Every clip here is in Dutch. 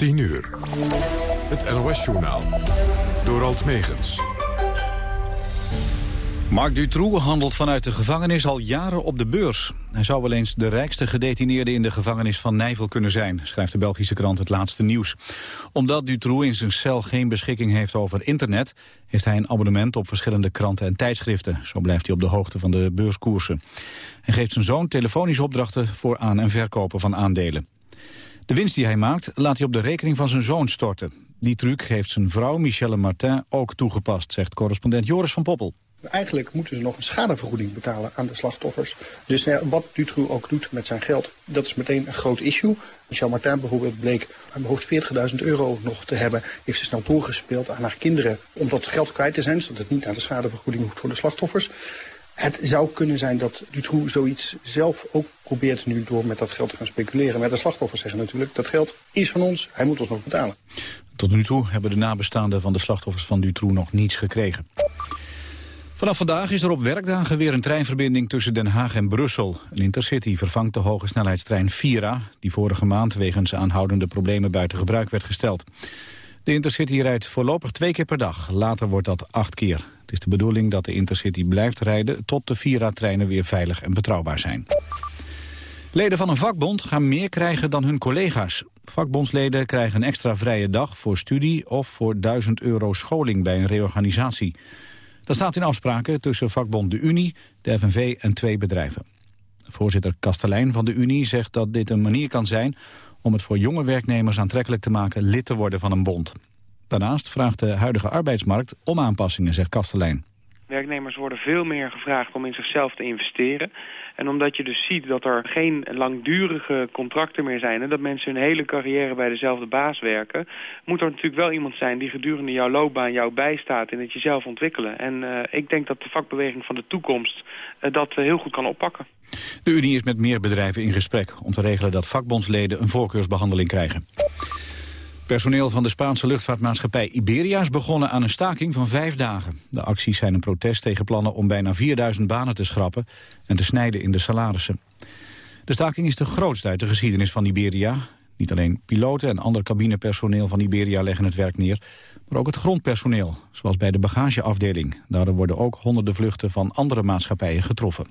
10 uur. Het NOS-journaal. Door Alt Megens. Marc Dutroux handelt vanuit de gevangenis al jaren op de beurs. Hij zou wel eens de rijkste gedetineerde in de gevangenis van Nijvel kunnen zijn, schrijft de Belgische krant Het Laatste Nieuws. Omdat Dutroux in zijn cel geen beschikking heeft over internet, heeft hij een abonnement op verschillende kranten en tijdschriften. Zo blijft hij op de hoogte van de beurskoersen. Hij geeft zijn zoon telefonische opdrachten voor aan- en verkopen van aandelen. De winst die hij maakt laat hij op de rekening van zijn zoon storten. Die truc heeft zijn vrouw Michelle Martin ook toegepast, zegt correspondent Joris van Poppel. Eigenlijk moeten ze nog een schadevergoeding betalen aan de slachtoffers. Dus wat Dutroux ook doet met zijn geld, dat is meteen een groot issue. Michel Martin bijvoorbeeld bleek aan hoofd 40.000 euro nog te hebben. Heeft ze snel doorgespeeld aan haar kinderen om dat geld kwijt te zijn. Zodat het niet aan de schadevergoeding hoeft voor de slachtoffers. Het zou kunnen zijn dat Dutroux zoiets zelf ook probeert nu door met dat geld te gaan speculeren. Maar de slachtoffers zeggen natuurlijk, dat geld is van ons, hij moet ons nog betalen. Tot nu toe hebben de nabestaanden van de slachtoffers van Dutroux nog niets gekregen. Vanaf vandaag is er op werkdagen weer een treinverbinding tussen Den Haag en Brussel. Een intercity vervangt de hoge snelheidstrein Vira... die vorige maand wegens aanhoudende problemen buiten gebruik werd gesteld. De intercity rijdt voorlopig twee keer per dag. Later wordt dat acht keer. Het is de bedoeling dat de intercity blijft rijden... tot de Vira-treinen weer veilig en betrouwbaar zijn. Leden van een vakbond gaan meer krijgen dan hun collega's. Vakbondsleden krijgen een extra vrije dag voor studie... of voor 1000 euro scholing bij een reorganisatie. Dat staat in afspraken tussen vakbond de Unie, de FNV en twee bedrijven. Voorzitter Kastelein van de Unie zegt dat dit een manier kan zijn... om het voor jonge werknemers aantrekkelijk te maken lid te worden van een bond. Daarnaast vraagt de huidige arbeidsmarkt om aanpassingen, zegt Kastelein. Werknemers worden veel meer gevraagd om in zichzelf te investeren. En omdat je dus ziet dat er geen langdurige contracten meer zijn... en dat mensen hun hele carrière bij dezelfde baas werken... moet er natuurlijk wel iemand zijn die gedurende jouw loopbaan jou bijstaat... in het jezelf ontwikkelen. En uh, ik denk dat de vakbeweging van de toekomst uh, dat uh, heel goed kan oppakken. De Unie is met meer bedrijven in gesprek... om te regelen dat vakbondsleden een voorkeursbehandeling krijgen. Personeel van de Spaanse luchtvaartmaatschappij Iberia is begonnen aan een staking van vijf dagen. De acties zijn een protest tegen plannen om bijna 4000 banen te schrappen en te snijden in de salarissen. De staking is de grootste uit de geschiedenis van Iberia. Niet alleen piloten en ander cabinepersoneel van Iberia leggen het werk neer, maar ook het grondpersoneel, zoals bij de bagageafdeling. Daardoor worden ook honderden vluchten van andere maatschappijen getroffen.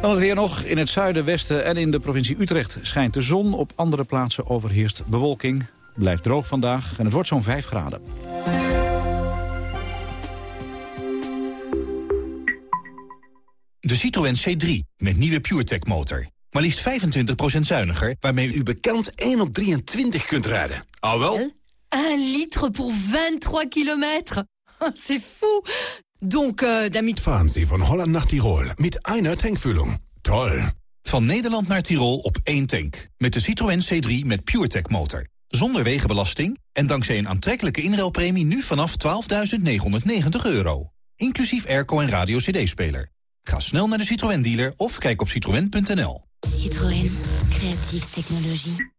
Dan het weer nog. In het zuiden, westen en in de provincie Utrecht schijnt de zon. Op andere plaatsen overheerst bewolking. Het blijft droog vandaag en het wordt zo'n 5 graden. De Citroën C3 met nieuwe PureTech motor. Maar liefst 25% zuiniger, waarmee u bekend 1 op 23 kunt rijden. Al wel? 1 liter voor 23 kilometer. C'est fou Donc, uh, damit... Fahren Sie von Holland nach Tirol mit einer Tankfüllung. Toll! Van Nederland naar Tirol op één tank. Met de Citroën C3 met PureTech motor. Zonder wegenbelasting en dankzij een aantrekkelijke inruilpremie nu vanaf 12.990 euro. Inclusief airco en radio cd-speler. Ga snel naar de Citroën dealer of kijk op citroën.nl. Citroën. Creatieve technologie.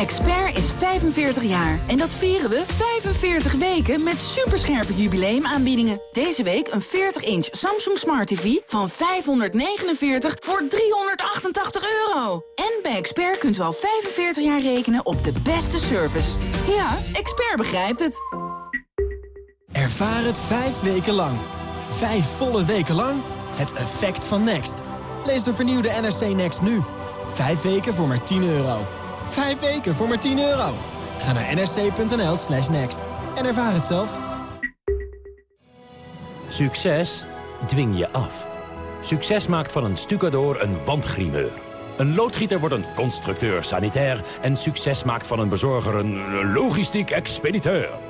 Expert is 45 jaar en dat vieren we 45 weken met superscherpe jubileumaanbiedingen. Deze week een 40-inch Samsung Smart TV van 549 voor 388 euro. En bij Expert kunt u al 45 jaar rekenen op de beste service. Ja, Expert begrijpt het. Ervaar het vijf weken lang. Vijf volle weken lang. Het effect van Next. Lees de vernieuwde NRC Next nu. Vijf weken voor maar 10 euro. Vijf weken voor maar 10 euro. Ga naar nrc.nl slash next en ervaar het zelf. Succes dwing je af. Succes maakt van een stucador een wandgrimeur. Een loodgieter wordt een constructeur sanitair... en succes maakt van een bezorger een logistiek expediteur.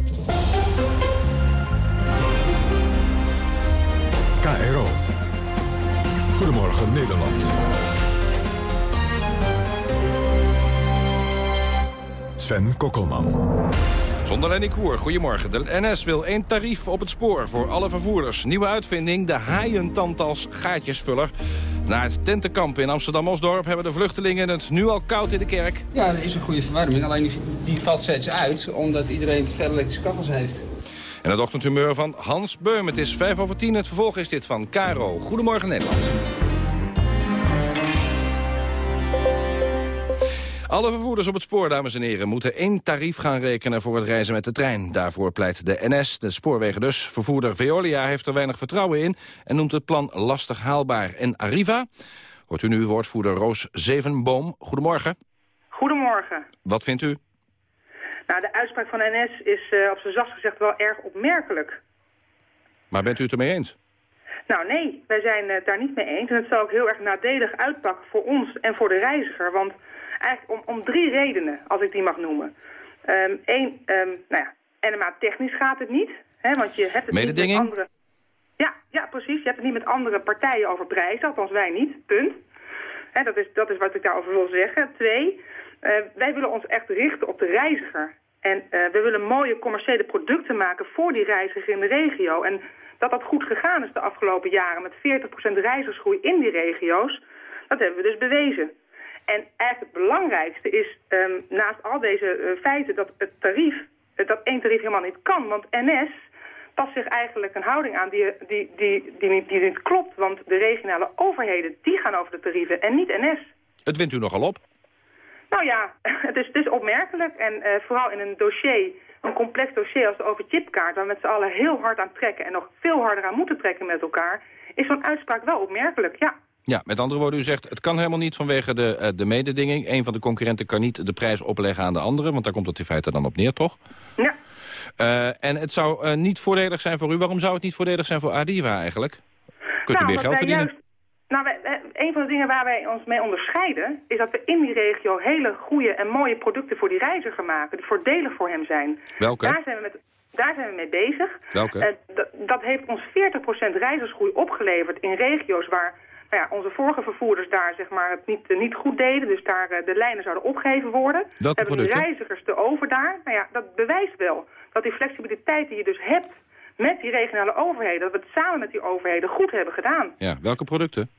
KRO. Goedemorgen Nederland. Sven Kokkelman. Zonder Lenny Koer, goedemorgen. De NS wil één tarief op het spoor voor alle vervoerders. Nieuwe uitvinding, de haaientand als gaatjesvuller. Na het tentenkamp in Amsterdam-Osdorp hebben de vluchtelingen het nu al koud in de kerk. Ja, er is een goede verwarming. Alleen die, die valt steeds uit, omdat iedereen te veel elektrische kachels heeft. En het ochtendhumeur van Hans Beum. Het is 5 over 10. Het vervolg is dit van Caro. Goedemorgen Nederland. Alle vervoerders op het spoor, dames en heren, moeten één tarief gaan rekenen voor het reizen met de trein. Daarvoor pleit de NS, de spoorwegen dus. Vervoerder Veolia heeft er weinig vertrouwen in en noemt het plan lastig haalbaar. En Arriva, hoort u nu woordvoerder Roos Zevenboom. Goedemorgen. Goedemorgen. Wat vindt u? Nou, de uitspraak van NS is uh, op zijn zacht gezegd wel erg opmerkelijk. Maar bent u het ermee eens? Nou nee, wij zijn het daar niet mee eens. En het zal ook heel erg nadelig uitpakken voor ons en voor de reiziger. Want eigenlijk om, om drie redenen, als ik die mag noemen. Eén, um, nou ja, NMA technisch gaat het niet. Hè, want je hebt het niet met andere... Ja, ja, precies. Je hebt het niet met andere partijen over prijzen, althans wij niet, punt. Hè, dat, is, dat is wat ik daarover wil zeggen. Twee, uh, wij willen ons echt richten op de reiziger. En uh, we willen mooie commerciële producten maken voor die reiziger in de regio. En dat dat goed gegaan is de afgelopen jaren met 40% reizigersgroei in die regio's, dat hebben we dus bewezen. En eigenlijk het belangrijkste is, um, naast al deze uh, feiten, dat het tarief, uh, dat één tarief helemaal niet kan. Want NS past zich eigenlijk een houding aan die, die, die, die, niet, die niet klopt. Want de regionale overheden, die gaan over de tarieven en niet NS. Het wint u nogal op? Nou ja, het is, het is opmerkelijk. En uh, vooral in een dossier, een complex dossier als de overchipkaart... waar we met z'n allen heel hard aan trekken en nog veel harder aan moeten trekken met elkaar... is zo'n uitspraak wel opmerkelijk, ja. Ja, met andere woorden, u zegt het kan helemaal niet vanwege de, uh, de mededinging. Een van de concurrenten kan niet de prijs opleggen aan de andere... want daar komt het in feite dan op neer, toch? Ja. Uh, en het zou niet voordelig zijn voor u. Waarom zou het niet voordelig zijn voor Adiva eigenlijk? Kunt nou, u meer geld verdienen? Nou, wij, een van de dingen waar wij ons mee onderscheiden... is dat we in die regio hele goede en mooie producten voor die reiziger maken... die voordelig voor hem zijn. Welke? Daar zijn we met, daar zijn we mee bezig. Welke? dat heeft ons 40% reizigersgroei opgeleverd in regio's waar nou ja, onze vorige vervoerders daar zeg maar, het niet, uh, niet goed deden. Dus daar uh, de lijnen zouden opgeheven worden. Welke hebben de reizigers te over daar. Nou ja, dat bewijst wel dat die flexibiliteit die je dus hebt met die regionale overheden... dat we het samen met die overheden goed hebben gedaan. Ja, welke producten?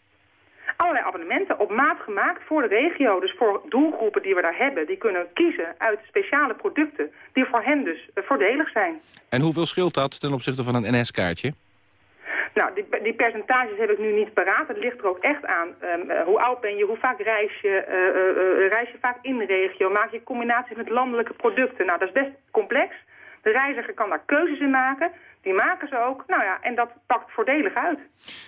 Allerlei abonnementen op maat gemaakt voor de regio. Dus voor doelgroepen die we daar hebben. Die kunnen kiezen uit speciale producten die voor hen dus uh, voordelig zijn. En hoeveel scheelt dat ten opzichte van een NS-kaartje? Nou, die, die, percentages heb ik nu niet paraat. Het ligt er ook echt aan. Um, uh, hoe oud ben je, hoe vaak reis je, uh, uh, reis je vaak in de regio, maak je combinaties met landelijke producten. Nou, dat is best complex. De reiziger kan daar keuzes in maken. Die maken ze ook. Nou ja, en dat pakt voordelig uit.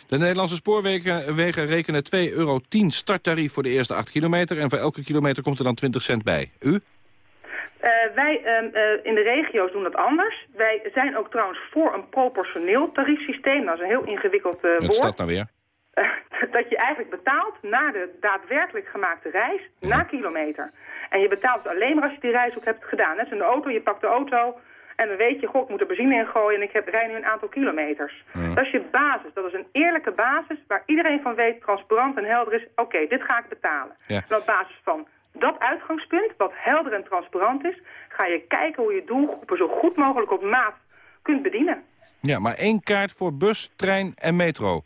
De Nederlandse spoorwegen wegen rekenen 2,10 euro starttarief voor de eerste 8 kilometer. En voor elke kilometer komt er dan 20 cent bij. U? Uh, wij uh, uh, in de regio's doen dat anders. Wij zijn ook trouwens voor een proportioneel tariefsysteem. Dat is een heel ingewikkeld woord. Wat staat nou weer? dat je eigenlijk betaalt naar de daadwerkelijk gemaakte reis, ja. na kilometer. En je betaalt alleen maar als je die reis ook hebt gedaan. Net als in de auto, je pakt de auto en dan weet je, goh, ik moet er benzine in gooien en ik heb, rij nu een aantal kilometers. Ja. Dat is je basis. Dat is een eerlijke basis waar iedereen van weet, transparant en helder is, oké, okay, dit ga ik betalen. Ja. En op basis van dat uitgangspunt, wat helder en transparant is, ga je kijken hoe je doelgroepen zo goed mogelijk op maat kunt bedienen. Ja, maar één kaart voor bus, trein en metro.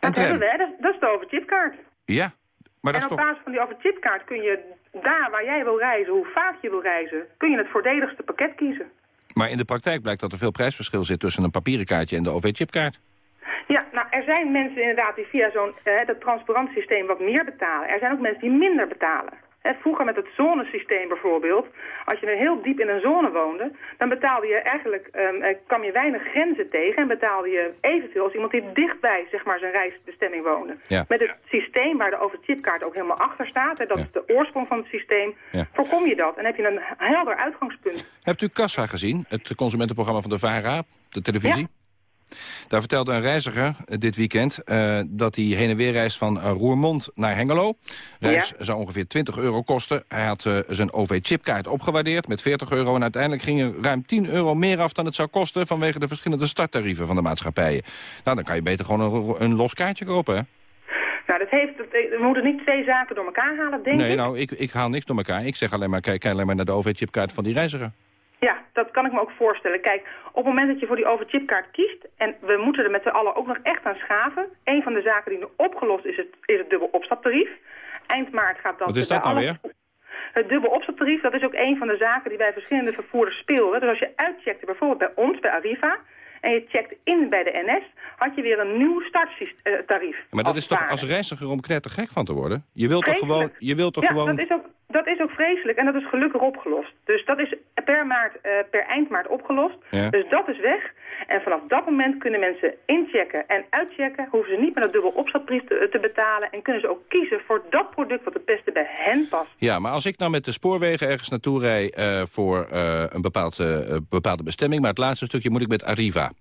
En dat hebben we, dat, dat is de overchipkaart. Ja, maar dat en op basis van die overchipkaart kun je daar waar jij wil reizen, hoe vaak je wil reizen, kun je het voordeligste pakket kiezen. Maar in de praktijk blijkt dat er veel prijsverschil zit tussen een papieren kaartje en de OV-chipkaart. Ja, nou, er zijn mensen inderdaad die via zo'n uh, dat transparant systeem wat meer betalen. Er zijn ook mensen die minder betalen. He, vroeger met het zonesysteem bijvoorbeeld, als je er heel diep in een zone woonde, dan betaalde je eigenlijk, um, kwam je weinig grenzen tegen en betaalde je evenveel als iemand die dichtbij zeg maar, zijn reisbestemming woonde. Ja. Met het systeem waar de overchipkaart ook helemaal achter staat, hè, dat Ja. is de oorsprong van het systeem, Ja. voorkom je dat en heb je een helder uitgangspunt. Hebt u Kassa gezien, het consumentenprogramma van de VARA, de televisie? Daar vertelde een reiziger eh, dit weekend uh, dat hij heen en weer reist van uh, Roermond naar Hengelo. Reis Ja. zou ongeveer 20 euro kosten. Hij had uh, zijn OV-chipkaart opgewaardeerd met 40 euro... en uiteindelijk ging er ruim 10 euro meer af dan het zou kosten... vanwege de verschillende starttarieven van de maatschappijen. Nou, dan kan je beter gewoon een, een los kaartje kopen, hè? Nou, dat heeft, we moeten niet twee zaken door elkaar halen, denk nee, ik. nou, ik, ik haal niks door elkaar. Ik zeg alleen maar, kijk alleen maar naar de OV-chipkaart van die reiziger. Ja, dat kan ik me ook voorstellen. Kijk, op het moment dat je voor die overchipkaart kiest... en we moeten er met z'n allen ook nog echt aan schaven... een van de zaken die nu opgelost is, het, is het dubbel opstaptarief. Eind maart gaat dan... Wat is dat nou alle- weer? Het dubbel opstaptarief, dat is ook een van de zaken die bij verschillende vervoerders speelden. Dus als je uitcheckte, bijvoorbeeld bij ons, bij Arriva... en je checkt in bij de NS, had je weer een nieuw starttarief. Maar dat is toch als reiziger om knettergek van te worden? Je wilt toch gewoon... Je wilt toch ja, gewoon... dat is, ook, dat is ook vreselijk en dat is gelukkig opgelost. Dus dat is per, maart, eh, per eind maart opgelost. Ja. Dus dat is weg. En vanaf dat moment kunnen mensen inchecken en uitchecken. Hoeven ze niet meer dat dubbel opstapbrief te, te betalen. En kunnen ze ook kiezen voor dat product wat het beste bij hen past. Ja, maar als ik nou met de spoorwegen ergens naartoe rijd eh, voor eh, een bepaald, bepaalde bestemming... maar het laatste stukje moet ik met Arriva.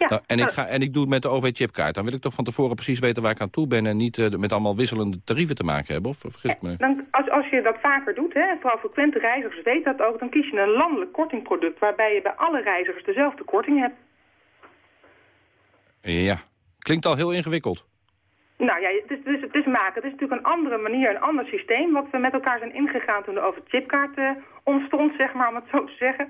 Ja, Nou, en, ik nou, ga, en ik doe het met de OV-chipkaart. Dan wil ik toch van tevoren precies weten waar ik aan toe ben... en niet eh, met allemaal wisselende tarieven te maken hebben. Of vergis ik me? dan, als, als je dat vaker doet, hè, vooral frequente reizigers weten dat ook... dan kies je een landelijk kortingproduct waarbij je bij alle reizigers dezelfde korting hebt. Ja, klinkt al heel ingewikkeld. Nou ja, het is, het, is, het is maken. Het is natuurlijk een andere manier, een ander systeem... wat we met elkaar zijn ingegaan toen de overchipkaart eh, ontstond, zeg maar, om het zo te zeggen.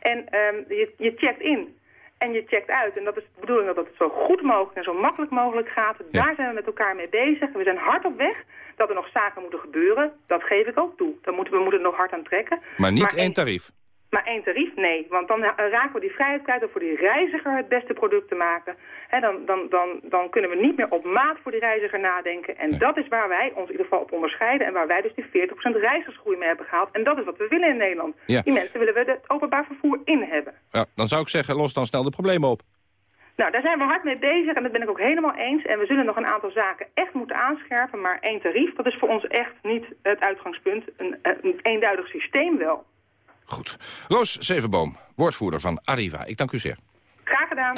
En ehm, je, je checkt in en je checkt uit. En dat is de bedoeling dat het zo goed mogelijk en zo makkelijk mogelijk gaat. Daar zijn we met elkaar mee bezig. We zijn hard op weg dat er nog zaken moeten gebeuren. Dat geef ik ook toe. Daar moeten we moeten er nog hard aan trekken. Maar niet één- tarief. Maar één tarief, nee. Want dan eh, raken we die vrijheid kwijt om voor die reiziger het beste product te maken. Dan, dan, dan, dan kunnen we niet meer op maat voor die reiziger nadenken. En dat is waar wij ons in ieder geval op onderscheiden. En waar wij dus die 40% reizigersgroei mee hebben gehaald. En dat is wat we willen in Nederland. Ja. Die mensen willen we het openbaar vervoer in hebben. Ja, dan zou ik zeggen, los dan snel de problemen op. Nou, daar zijn we hard mee bezig en dat ben ik ook helemaal eens. En we zullen nog een aantal zaken echt moeten aanscherpen. Maar één tarief, dat is voor ons echt niet het uitgangspunt. Een, een eenduidig systeem wel. Goed. Roos Zevenboom, woordvoerder van Arriva. Ik dank u zeer. Graag gedaan.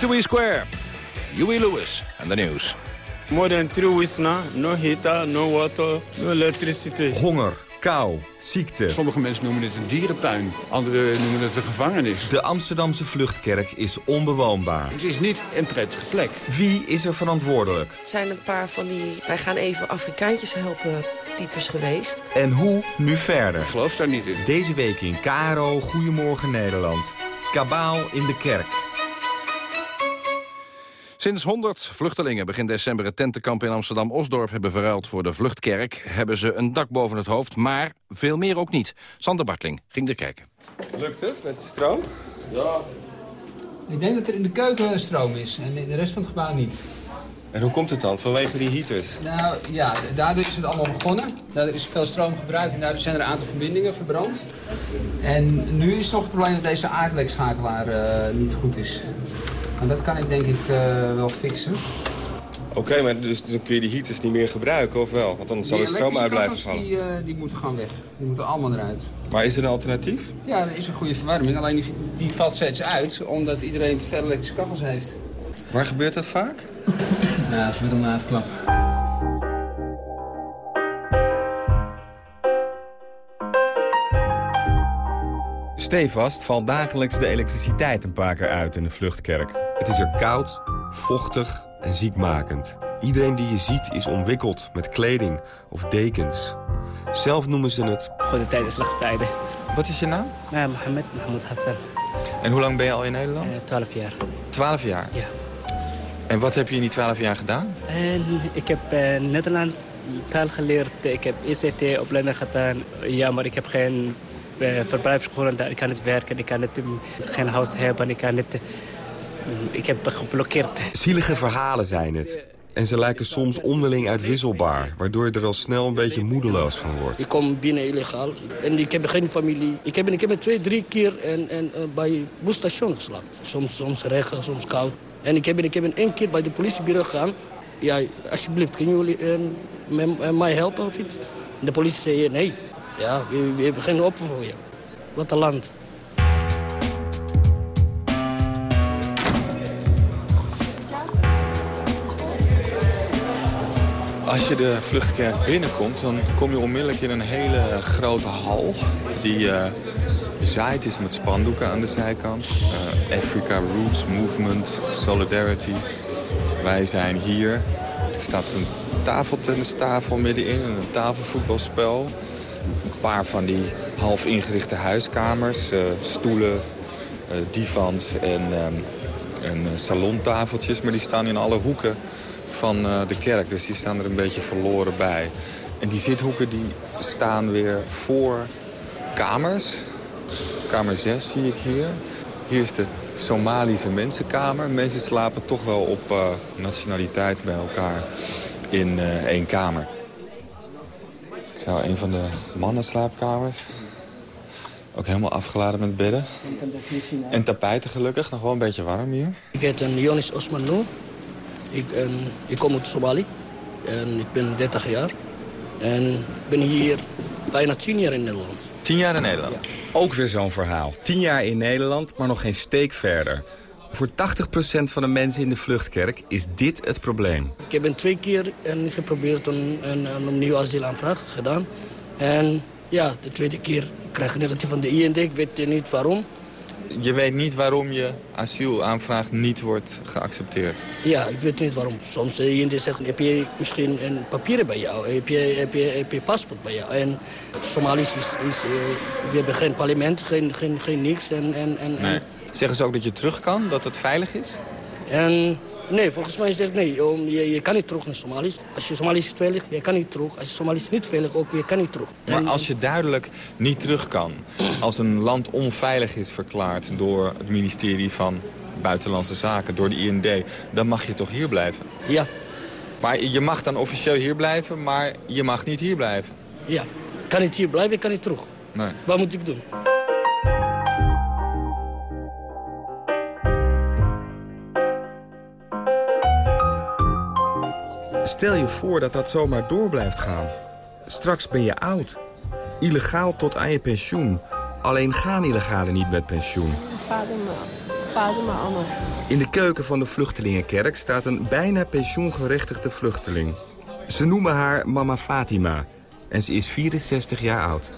To be square. Huey Lewis en de nieuws. More than three weeks now, no heater, no water, no electricity. Honger, kou, ziekte. Sommige mensen noemen het een dierentuin, anderen noemen het een gevangenis. De Amsterdamse vluchtkerk is onbewoonbaar. Het is niet een prettige plek. Wie is er verantwoordelijk? Het zijn een paar van die, wij gaan even Afrikaantjes helpen, types geweest. En hoe nu verder? Ik geloof daar niet in. Deze week in Karo, Goedemorgen Nederland. Kabaal in de kerk. Sinds 100 vluchtelingen begin december het tentenkamp in Amsterdam-Osdorp hebben verruild voor de vluchtkerk, hebben ze een dak boven het hoofd, maar veel meer ook niet. Sander Bartling ging er kijken. Lukt het met de stroom? Ja. Ik denk dat er in de keuken stroom is en in de rest van het gebouw niet. En hoe komt het dan? Vanwege die heaters? Nou ja, daardoor is het allemaal begonnen. Daardoor is veel stroom gebruikt en daardoor zijn er een aantal verbindingen verbrand. En nu is nog het probleem dat deze aardlekschakelaar uh, niet goed is. En dat kan ik denk ik uh, wel fixen. Oké, maar dus dan kun je die heaters niet meer gebruiken, of wel? Want dan zal de stroom uit blijven vallen. Die, uh, die moeten gewoon weg. Die moeten allemaal eruit. Maar is er een alternatief? Ja, er is een goede verwarming. Alleen die, die valt steeds uit, omdat iedereen te veel elektrische kachels heeft. Waar gebeurt dat vaak? nou, dat een afklap. Stevast valt dagelijks de elektriciteit een paar keer uit in de vluchtkerk. Het is er koud, vochtig en ziekmakend. Iedereen die je ziet is omwikkeld met kleding of dekens. Zelf noemen ze het... Goede tijden, slechte tijden. Wat is je naam? Ja, Mohammed Mahmoud Hassan. En hoe lang ben je al in Nederland? Uh, twaalf jaar. Twaalf jaar? Ja. En wat heb je in die twaalf jaar gedaan? En ik heb uh, Nederland taal geleerd. Ik heb ICT-opleiding gedaan. Ja, maar ik heb geen uh, verblijfsvergunning. Ik kan niet werken, ik kan niet, um, geen huis hebben. Ik, kan niet, uh, ik heb geblokkeerd. Zielige verhalen zijn het. En ze lijken soms onderling uitwisselbaar, waardoor je er al snel een beetje moedeloos van wordt. Ik kom binnen illegaal en ik heb geen familie. Ik heb, ik heb twee, drie keer en, en, uh, bij busstation geslapen. Soms, soms regen, soms koud. En ik heb, ik heb één keer bij de politiebureau gegaan. Ja, alsjeblieft, kunnen jullie uh, mij helpen of iets? De politie zei nee. Ja, we, we hebben geen opvang voor je. Wat een land. Als je de vluchtkerk binnenkomt, dan kom je onmiddellijk in een hele grote hal. Die uh, bezaaid is met spandoeken aan de zijkant. Uh, Africa Roots Movement, Solidarity. Wij zijn hier. Er staat een tafeltennistafel middenin en een tafelvoetbalspel. Een paar van die half ingerichte huiskamers. Uh, stoelen, divans en, en salontafeltjes. Maar die staan in alle hoeken van de kerk. Dus die staan er een beetje verloren bij. En die zithoeken die staan weer voor kamers. Kamer 6 zie ik hier. Hier is de Somalische mensenkamer. Mensen slapen toch wel op uh, nationaliteit bij elkaar in uh, één kamer. Zo, een van de mannenslaapkamers. Ook helemaal afgeladen met bedden. En tapijten gelukkig, nog wel een beetje warm hier. Ik heet Jonis Osman Noor. Ik, en, ik kom uit Somalië en ik ben 30 jaar. En ben hier bijna 10 jaar in Nederland. 10 jaar in Nederland? Ja. Ook weer zo'n verhaal. 10 jaar in Nederland, maar nog geen steek verder. Voor 80% van de mensen in de vluchtkerk is dit het probleem. Ik heb twee keer en geprobeerd een, een, een opnieuw asielaanvraag gedaan. En ja, de tweede keer krijg ik negatief van de IND. Ik weet niet waarom. Je weet niet waarom je asielaanvraag niet wordt geaccepteerd? Ja, ik weet niet waarom. Soms de IND zegt, heb je misschien een papieren bij jou? Heb je, heb je, heb je paspoort bij jou? En Somalisch is... is uh, we hebben geen parlement, geen, geen, geen niks. En, en, en, nee. Zeggen ze ook dat je terug kan, dat het veilig is? En Nee, volgens mij zegt nee. Je, je kan niet terug naar Somalië. Als je Somalië is veilig, je kan niet terug. Als je Somalië is niet veilig, ook je kan niet terug. Maar als je duidelijk niet terug kan, als een land onveilig is verklaard door het ministerie van Buitenlandse Zaken, door de IND, dan mag je toch hier blijven? Ja. Maar je mag dan officieel hier blijven, maar je mag niet hier blijven? Ja. Kan niet hier blijven, ik kan niet terug. Nee. Wat moet ik doen? Stel je voor dat dat zomaar door blijft gaan. Straks ben je oud. Illegaal tot aan je pensioen. Alleen gaan illegalen niet met pensioen. Fatima Omar. In de keuken van de vluchtelingenkerk staat een bijna pensioengerechtigde vluchteling. Ze noemen haar mama Fatima en ze is 64 jaar oud.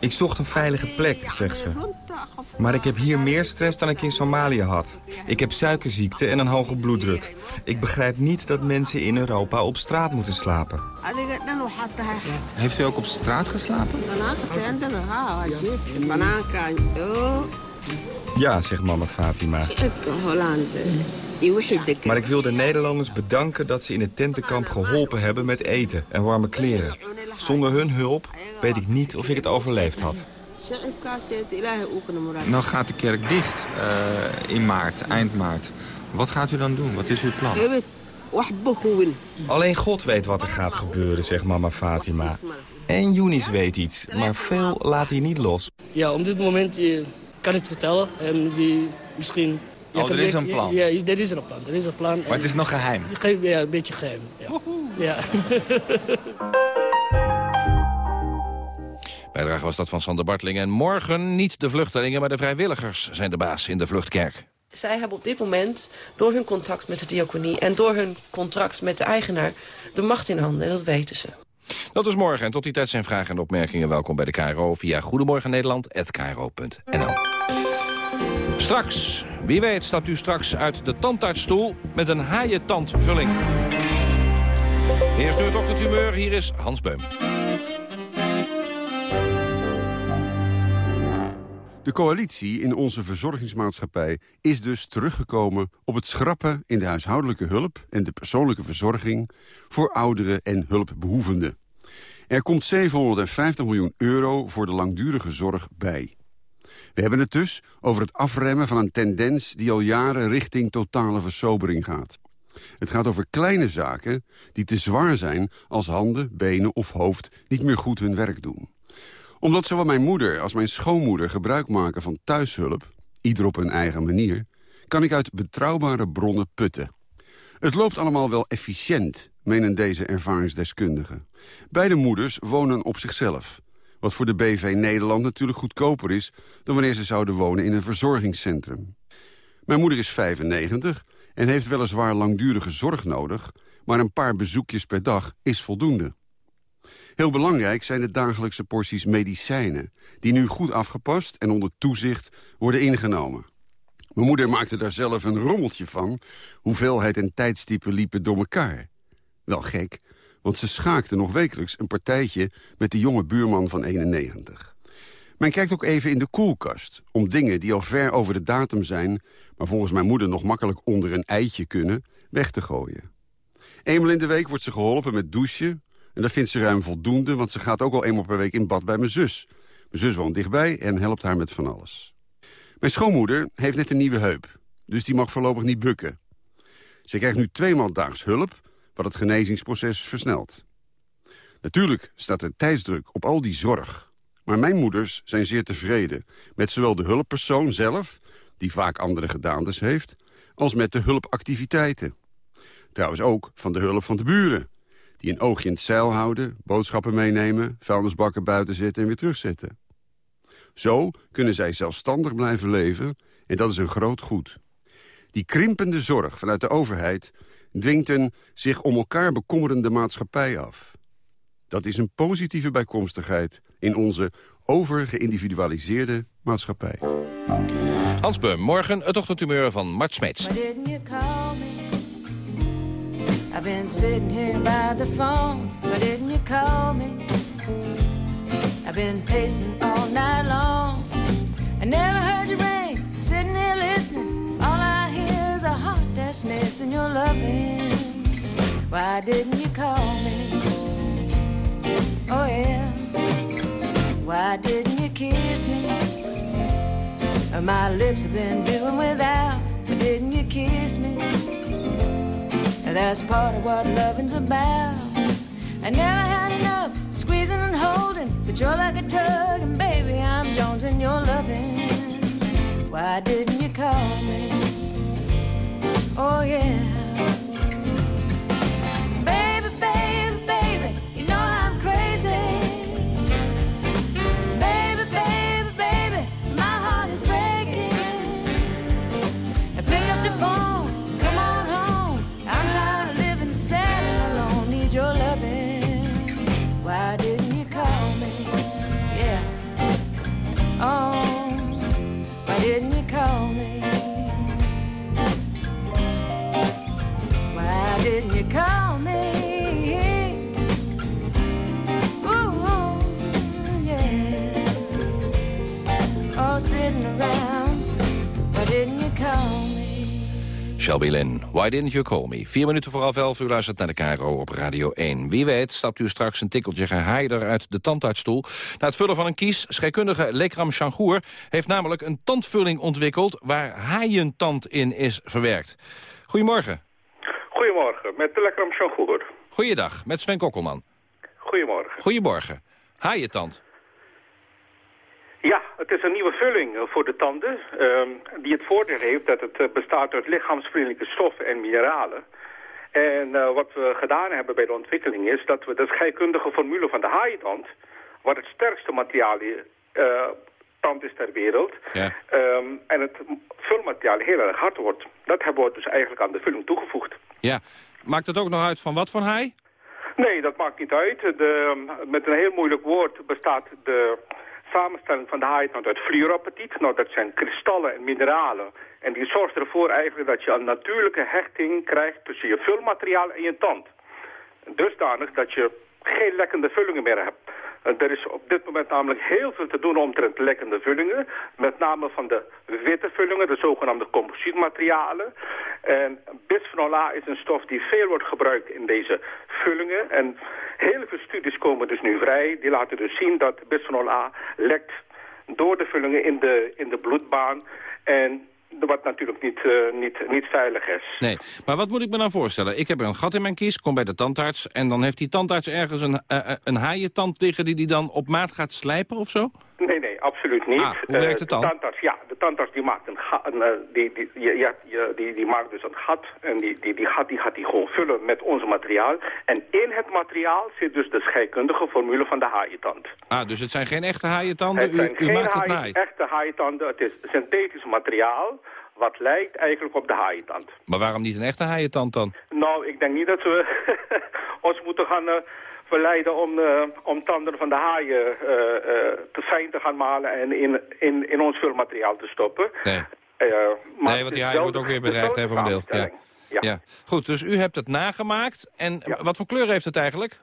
Ik zocht een veilige plek, zegt ze. Maar ik heb hier meer stress dan ik in Somalië had. Ik heb suikerziekte en een hoge bloeddruk. Ik begrijp niet dat mensen in Europa op straat moeten slapen. Heeft u ook op straat geslapen? Ja, zegt mama Fatima. Holland. Maar ik wil de Nederlanders bedanken dat ze in het tentenkamp geholpen hebben met eten en warme kleren. Zonder hun hulp weet ik niet of ik het overleefd had. Nou gaat de kerk dicht eh, in maart, eind maart. Wat gaat u dan doen? Wat is uw plan? Alleen God weet wat er gaat gebeuren, zegt mama Fatima. En Yunis weet iets, maar veel laat hij niet los. Ja, op dit moment eh, kan ik het vertellen. En wie misschien ja, Oh, er is een plan. Ja, ja, er is een plan. Er is een plan. Maar het is nog geheim. Ja, een beetje geheim. Ja. ja. Bijdrage was dat van Sander Barteling. En morgen niet de vluchtelingen, maar de vrijwilligers zijn de baas in de vluchtkerk. Zij hebben op dit moment, door hun contact met de diaconie... en door hun contract met de eigenaar, de macht in handen. En dat weten ze. Dat is morgen. En tot die tijd zijn vragen en opmerkingen welkom bij de KRO... via Goedemorgen Nederland@kro.nl. Straks, wie weet stapt u straks uit de tandartsstoel... met een haaientandvulling. Eerst nu het ochtendhumeur, hier is Hans Beum. De coalitie in onze verzorgingsmaatschappij is dus teruggekomen op het schrappen in de huishoudelijke hulp en de persoonlijke verzorging voor ouderen en hulpbehoevenden. Er komt 750 miljoen euro voor de langdurige zorg bij. We hebben het dus over het afremmen van een tendens die al jaren richting totale versobering gaat. Het gaat over kleine zaken die te zwaar zijn als handen, benen of hoofd niet meer goed hun werk doen omdat zowel mijn moeder als mijn schoonmoeder gebruik maken van thuishulp... ieder op hun eigen manier, kan ik uit betrouwbare bronnen putten. Het loopt allemaal wel efficiënt, menen deze ervaringsdeskundigen. Beide moeders wonen op zichzelf. Wat voor de BV Nederland natuurlijk goedkoper is... dan wanneer ze zouden wonen in een verzorgingscentrum. Mijn moeder is 95 en heeft weliswaar langdurige zorg nodig... maar een paar bezoekjes per dag is voldoende. Heel belangrijk zijn de dagelijkse porties medicijnen... die nu goed afgepast en onder toezicht worden ingenomen. Mijn moeder maakte daar zelf een rommeltje van. Hoeveelheid en tijdstippen liepen door elkaar. Wel gek, want ze schaakte nog wekelijks een partijtje... met de jonge buurman van 91. Men kijkt ook even in de koelkast... om dingen die al ver over de datum zijn... maar volgens mijn moeder nog makkelijk onder een eitje kunnen... weg te gooien. Eenmaal in de week wordt ze geholpen met douchen... En dat vindt ze ruim voldoende, want ze gaat ook al eenmaal per week in bad bij mijn zus. Mijn zus woont dichtbij en helpt haar met van alles. Mijn schoonmoeder heeft net een nieuwe heup, dus die mag voorlopig niet bukken. Ze krijgt nu tweemaal daags hulp, wat het genezingsproces versnelt. Natuurlijk staat er tijdsdruk op al die zorg. Maar mijn moeders zijn zeer tevreden met zowel de hulppersoon zelf... die vaak andere gedaantes heeft, als met de hulpactiviteiten. Trouwens ook van de hulp van de buren die een oogje in het zeil houden, boodschappen meenemen... vuilnisbakken buiten zetten en weer terugzetten. Zo kunnen zij zelfstandig blijven leven en dat is een groot goed. Die krimpende zorg vanuit de overheid dwingt een zich om elkaar bekommerende maatschappij af. Dat is een positieve bijkomstigheid in onze overgeïndividualiseerde maatschappij. Hans Beum, morgen het ochtendhumeur van Mart Smeets. I've been sitting here by the phone. Why didn't you call me? I've been pacing all night long. I never heard you ring. Sitting here listening. A heart that's missing your loving. Why didn't you call me? Oh yeah. Why didn't you kiss me? My lips have been doing without. Why didn't you kiss me? That's part of what loving's about. I never had enough squeezing and holding, but you're like a drug, and baby, I'm Jones in your loving. Why didn't you call me? Oh yeah. Shelby Lynn, Why Didn't You Call Me? Vier minuten voor half elf, u luistert naar de KRO op Radio 1. Wie weet stapt u straks een tikkeltje geheider uit de tandartsstoel. Na het vullen van een kies, scheikundige Lekram Changoer... heeft namelijk een tandvulling ontwikkeld waar haaientand in is verwerkt. Goedemorgen. Goedemorgen, met de Lekram Changour. Goeiedag, met Sven Kokkelman. Goedemorgen. Goedemorgen. Haaientand. Ja, het is een nieuwe vulling eh, voor de tanden. ehm, die het voordeel heeft dat het eh, bestaat uit lichaamsvriendelijke stoffen en mineralen. En eh, wat we gedaan hebben bij de ontwikkeling is dat we de scheikundige formule van de haaientand... wat het sterkste materiaal eh, is ter wereld... Ja. ehm, en het vulmateriaal heel erg hard wordt. Dat hebben we dus eigenlijk aan de vulling toegevoegd. Ja. Maakt het ook nog uit van wat voor haai? Nee, dat maakt niet uit. De, met een heel moeilijk woord bestaat de samenstelling van de haaientand uit fluorapatiet. Nou, dat zijn kristallen en mineralen. En die zorgt ervoor eigenlijk dat je een natuurlijke hechting krijgt tussen je vulmateriaal en je tand. Dusdanig dat je geen lekkende vullingen meer hebt. Er is op dit moment namelijk heel veel te doen omtrent lekkende vullingen. Met name van de witte vullingen, de zogenaamde composietmaterialen. En bisphenol A is een stof die veel wordt gebruikt in deze vullingen. En heel veel studies komen dus nu vrij. Die laten dus zien dat bisphenol A lekt door de vullingen in de, in de bloedbaan. En wat natuurlijk niet, eh, niet, niet veilig is. Nee, maar wat moet ik me dan voorstellen? Ik heb een gat in mijn kies, kom bij de tandarts... en dan heeft die tandarts ergens een, eh, een haaientand liggen... die die dan op maat gaat slijpen of zo? Nee, nee, absoluut niet. Ah, hoe werkt het dan? De tandarts, ja, de tandarts die maakt een gat, eh, die, die, ja, die, die maakt dus een gat en die, die, die gat die gaat die gewoon vullen met ons materiaal. En in het materiaal zit dus de scheikundige formule van de haaientand. Ah, dus het zijn geen echte haaientanden, Het u, zijn u geen maakt het haai- echte haaientanden, het is synthetisch materiaal wat lijkt eigenlijk op de haaientand. Maar waarom niet een echte haaientand dan? Nou, ik denk niet dat we ons moeten gaan eh, verleiden om, eh, om tanden van de haaien eh, eh, te fijn te gaan malen en in, in, in ons vulmateriaal te stoppen. Nee, maar nee want die haai wel wordt ook weer bedreigd hè, voor een deel. Ja. Ja. Goed, dus u hebt het nagemaakt. En wat voor kleur heeft het eigenlijk?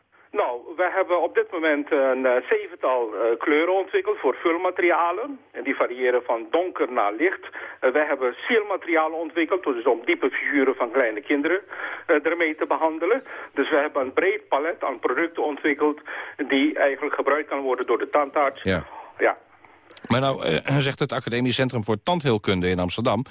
We hebben op dit moment een eh, zevental eh, kleuren ontwikkeld voor vulmaterialen. En die variëren van donker naar licht. Eh, we hebben sealmaterialen ontwikkeld, dus om diepe figuren van kleine kinderen ermee te behandelen. Dus we hebben een breed palet aan producten ontwikkeld die eigenlijk gebruikt kan worden door de tandarts. Ja. Ja. Maar nou zegt het Academisch Centrum voor Tandheelkunde in Amsterdam...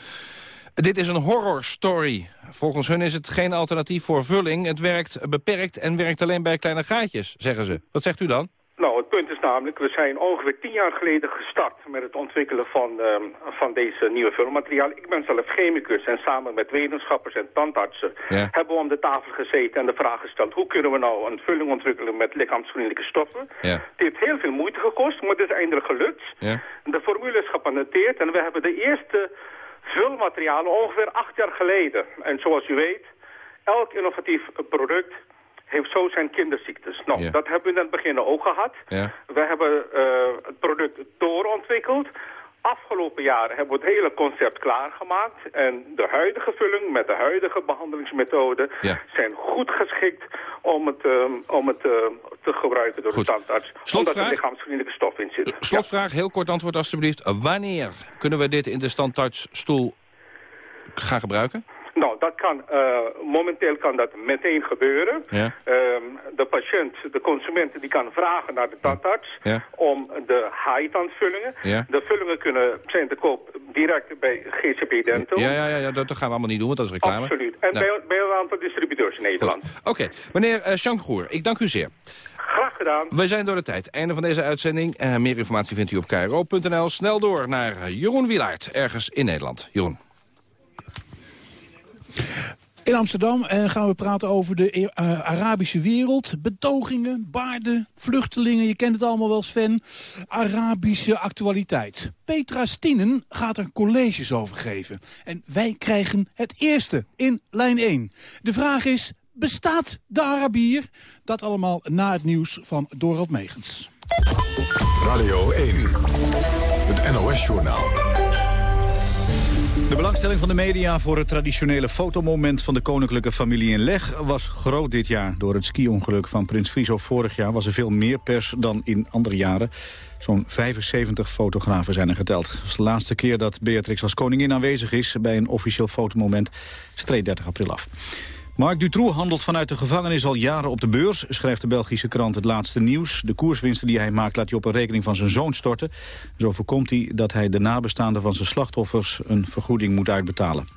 Dit is een horror story. Volgens hun is het geen alternatief voor vulling. Het werkt beperkt en werkt alleen bij kleine gaatjes, zeggen ze. Wat zegt u dan? Nou, het punt is namelijk, we zijn ongeveer tien jaar geleden gestart met het ontwikkelen van, ehm, van deze nieuwe vulmateriaal. Ik ben zelf chemicus en samen met wetenschappers en tandartsen Ja. hebben we om de tafel gezeten en de vraag gesteld, hoe kunnen we nou een vulling ontwikkelen met lichaamsvriendelijke stoffen? Ja. Het heeft heel veel moeite gekost, maar het is eindelijk gelukt. Ja. De formule is gepatenteerd en we hebben de eerste vulmaterialen ongeveer acht jaar geleden. En zoals u weet, elk innovatief product heeft zo zijn kinderziektes. Nou, Ja. dat hebben we in het begin ook gehad. Ja. We hebben eh, het product doorontwikkeld. Afgelopen jaren hebben we het hele concept klaargemaakt. En de huidige vulling met de huidige behandelingsmethode... Ja. zijn goed geschikt om het, eh, om het eh, te gebruiken door Goed. de tandarts. Omdat Slotvraag? er lichaamsvriendelijke stof in zit. Slotvraag, heel kort antwoord alstublieft. Wanneer kunnen we dit in de standaardstoel gaan gebruiken? Nou, dat kan, eh, momenteel kan dat meteen gebeuren. Ja. Ehm, de patiënt, de consument, die kan vragen naar de tandarts Ja. om de haaitandvullingen. Ja. De vullingen kunnen, zijn te koop direct bij GCP Dental. Ja, ja, ja, ja, dat gaan we allemaal niet doen, want dat is reclame. Absoluut. En Nou, bij, bij een aantal distributeurs in Nederland. Oké, meneer uh, Shangoer, ik dank u zeer. Graag gedaan. We zijn door de tijd. Einde van deze uitzending. Eh, meer informatie vindt u op kro.nl. Snel door naar eh, Jeroen Wielaert, ergens in Nederland. Jeroen. In Amsterdam en gaan we praten over de eh, Arabische wereld. Betogingen, baarden, vluchtelingen, je kent het allemaal wel Sven. Arabische actualiteit. Petra Stienen gaat er colleges over geven. En wij krijgen het eerste in lijn 1. De vraag is, bestaat de Arabier? Dat allemaal na het nieuws van Dorald Megens. Radio 1, het NOS-journaal. De belangstelling van de media voor het traditionele fotomoment van de koninklijke familie in Leg was groot dit jaar. Door het ski-ongeluk van prins Friso vorig jaar was er veel meer pers dan in andere jaren. Zo'n 75 fotografen zijn er geteld. Het is de laatste keer dat Beatrix als koningin aanwezig is bij een officieel fotomoment. Ze treedt 30 april af. Marc Dutroux handelt vanuit de gevangenis al jaren op de beurs, schrijft de Belgische krant het laatste nieuws. De koerswinsten die hij maakt laat hij op een rekening van zijn zoon storten. Zo voorkomt hij dat hij de nabestaanden van zijn slachtoffers een vergoeding moet uitbetalen.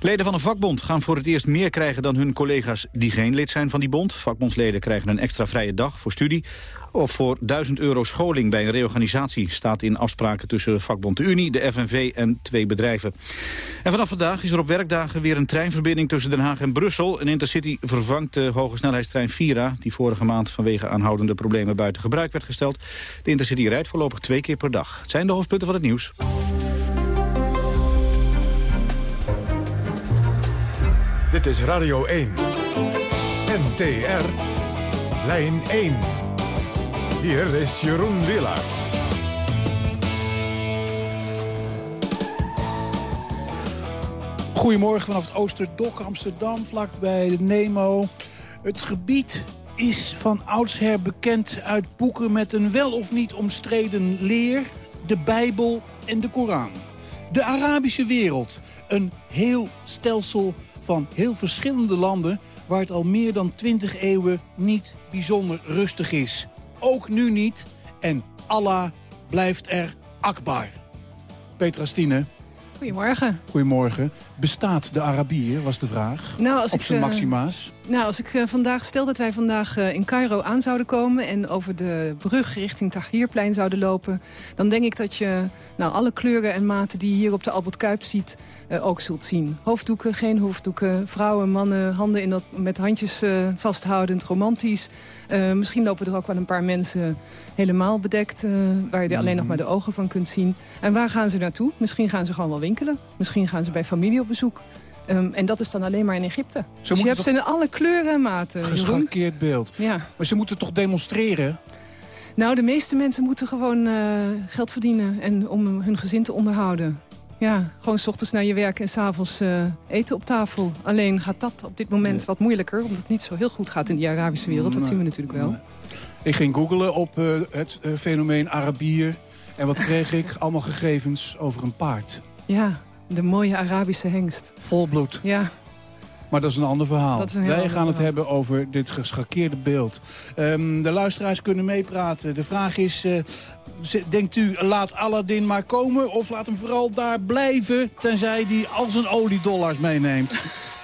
Leden van een vakbond gaan voor het eerst meer krijgen dan hun collega's die geen lid zijn van die bond. Vakbondsleden krijgen een extra vrije dag voor studie of voor 1000 euro scholing bij een reorganisatie. Staat in afspraken tussen vakbond de Unie, de FNV en twee bedrijven. En vanaf vandaag is er op werkdagen weer een treinverbinding tussen Den Haag en Brussel. Een intercity vervangt de hogesnelheidstrein Vira... die vorige maand vanwege aanhoudende problemen buiten gebruik werd gesteld. De intercity rijdt voorlopig twee keer per dag. Het zijn de hoofdpunten van het nieuws. Dit is Radio 1. NTR. Lijn 1. Hier is Jeroen Willaert. Goedemorgen vanaf het Oosterdok, Amsterdam, vlakbij de Nemo. Het gebied is van oudsher bekend uit boeken met een wel of niet omstreden leer, de Bijbel en de Koran. De Arabische wereld, een heel stelsel van heel verschillende landen... waar het al meer dan 20 eeuwen niet bijzonder rustig is. Ook nu niet. En Allah blijft er akbar. Petra Stine, Goedemorgen. goedemorgen. Bestaat de Arabier, was de vraag. Nou, als Op zijn eh, maxima's. Nou, als ik eh, vandaag stel dat wij vandaag eh, in Cairo aan zouden komen... en over de brug richting Tahrirplein zouden lopen... dan denk ik dat je nou, alle kleuren en maten die je hier op de Albert Kuip ziet... ook zult zien. Hoofddoeken, geen hoofddoeken, vrouwen, mannen, handen in dat, met handjes vasthoudend, romantisch. Eh, misschien lopen er ook wel een paar mensen helemaal bedekt... eh, waar je er alleen nog maar de ogen van kunt zien. En waar gaan ze naartoe? Misschien gaan ze gewoon wel winkelen. Misschien gaan ze bij familie op bezoek. Ehm, en dat is dan alleen maar in Egypte. dus je hebt ze in alle kleuren en maten. Jeroen. Geschakeerd beeld. Ja. Maar ze moeten toch demonstreren? Nou, de meeste mensen moeten gewoon eh, geld verdienen en om hun gezin te onderhouden. Ja, gewoon s ochtends naar je werk en s'avonds uh, eten op tafel. Alleen gaat dat op dit moment wat moeilijker, omdat het niet zo heel goed gaat in die Arabische wereld. Dat zien we natuurlijk wel. Ik ging googlen op eh, het eh, fenomeen Arabier. En wat kreeg ik? Allemaal gegevens over een paard. Ja, de mooie Arabische hengst. Volbloed. Ja, Maar dat is een ander verhaal. Een Wij gaan het hebben over dit geschakeerde beeld. Ehm, de luisteraars kunnen meepraten. De vraag is, eh, denkt u, laat Aladdin maar komen... of laat hem vooral daar blijven, tenzij hij al zijn oliedollars meeneemt?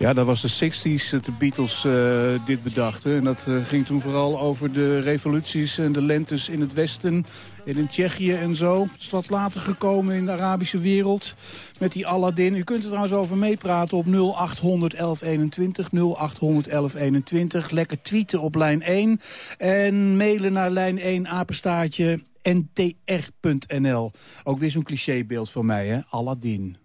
Ja, dat was de 60s dat de Beatles eh, dit bedachten. En dat eh, ging toen vooral over de revoluties en de lentes in het Westen. En in Tsjechië en zo. Het is wat later gekomen in de Arabische wereld. Met die Aladdin. U kunt er trouwens over meepraten op 0800 1121. 0800 1121. Lekker tweeten op lijn 1. En mailen naar lijn 1 apenstaartje ntr.nl. Ook weer zo'n clichébeeld van mij, hè? Aladdin.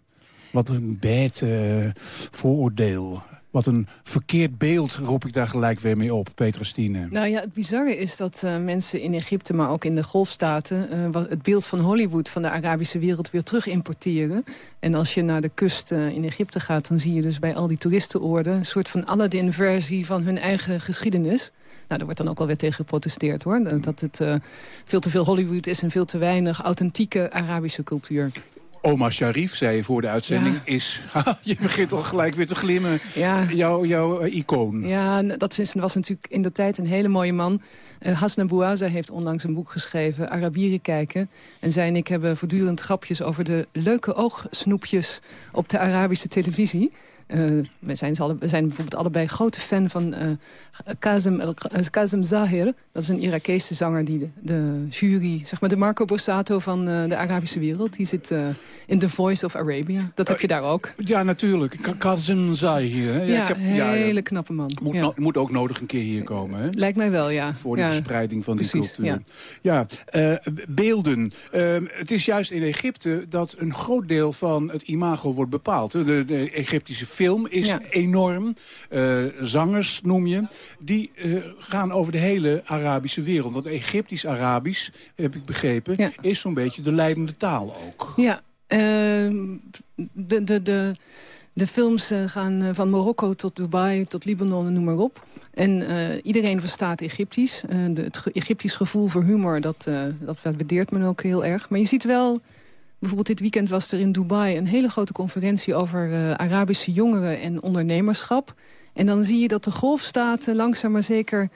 Wat een bad eh, vooroordeel. Wat een verkeerd beeld roep ik daar gelijk weer mee op, Petra Stine. Nou ja, het bizarre is dat eh, mensen in Egypte, maar ook in de golfstaten... eh, het beeld van Hollywood, van de Arabische wereld, weer terug importeren. En als je naar de kust in Egypte gaat, dan zie je dus bij al die toeristenoorden... een soort van Aladdin-versie van hun eigen geschiedenis. Nou, daar wordt dan ook alweer tegen geprotesteerd, hoor. Dat- het veel te veel Hollywood is en veel te weinig authentieke Arabische cultuur. Oma Sharif, zei voor de uitzending, is... je begint al gelijk weer te glimmen. Ja. Jouw, jouw eh, icoon. Ja, dat is, was natuurlijk in de tijd een hele mooie man. Hassan Bouaza heeft onlangs een boek geschreven, Arabieren kijken. En zij en ik hebben voortdurend grapjes over de leuke oogsnoepjes op de Arabische televisie. Eh, we, zijn, alle- we zijn bijvoorbeeld allebei grote fan van Kazem, El- eh, Kazem Zahir. Dat is een Irakese zanger die de, de jury, zeg maar de Marco Borsato van eh, de Arabische wereld. Die zit in The Voice of Arabia. Dat heb je daar ook. Ja, natuurlijk. Ka- Kazem Zai hier. Hè? Ja, ik heb- hele knappe man. Moet, Ja. no- moet ook nodig een keer hier komen, hè? Lijkt mij wel, ja. Voor de Ja. verspreiding van die cultuur. Ja, beelden. Eh, het is juist in Egypte dat een groot deel van het imago wordt bepaald. De, de Egyptische film is Ja. enorm. Eh, zangers noem je. Die eh, gaan over de hele Arabische wereld. Want Egyptisch-Arabisch, heb ik begrepen, is zo'n beetje de leidende taal ook. Ja, ehm, de, de, de, de films eh, gaan van Marokko tot Dubai, tot Libanon en noem maar op. En iedereen verstaat Egyptisch. De, het Egyptisch gevoel voor humor, dat, eh, dat waardeert men ook heel erg. Maar je ziet wel, bijvoorbeeld dit weekend was er in Dubai... een hele grote conferentie over eh, Arabische jongeren en ondernemerschap. En dan zie je dat de golfstaten langzaam maar zeker...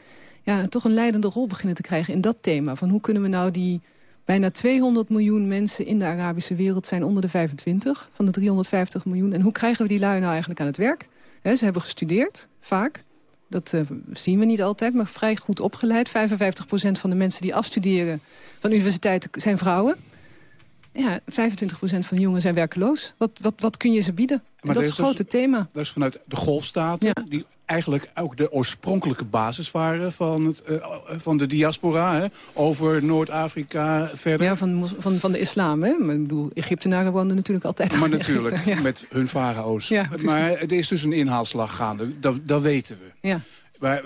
Ja, toch een leidende rol beginnen te krijgen in dat thema. Van hoe kunnen we nou die bijna 200 miljoen mensen in de Arabische wereld zijn onder de 25 van de 350 miljoen. En hoe krijgen we die lui nou eigenlijk aan het werk? Ze hebben gestudeerd, vaak. Dat eh, zien we niet altijd, maar vrij goed opgeleid. 55% van de mensen die afstuderen van universiteiten zijn vrouwen. Ja, 25% van de jongen zijn werkeloos. Wat, wat, wat kun je ze bieden? En dat is het grote thema. Dat is vanuit de golfstaten, die eigenlijk ook de oorspronkelijke basis waren van, het, eh, van de diaspora. Hè? Over Noord-Afrika verder. Ja, van, van, van de islam. Hè? Maar Ik bedoel, Egyptenaren woonden natuurlijk altijd Maar natuurlijk, Egypte, ja. met hun farao's. Ja, maar er is dus een inhaalslag gaande, dat, dat weten we. Ja. Maar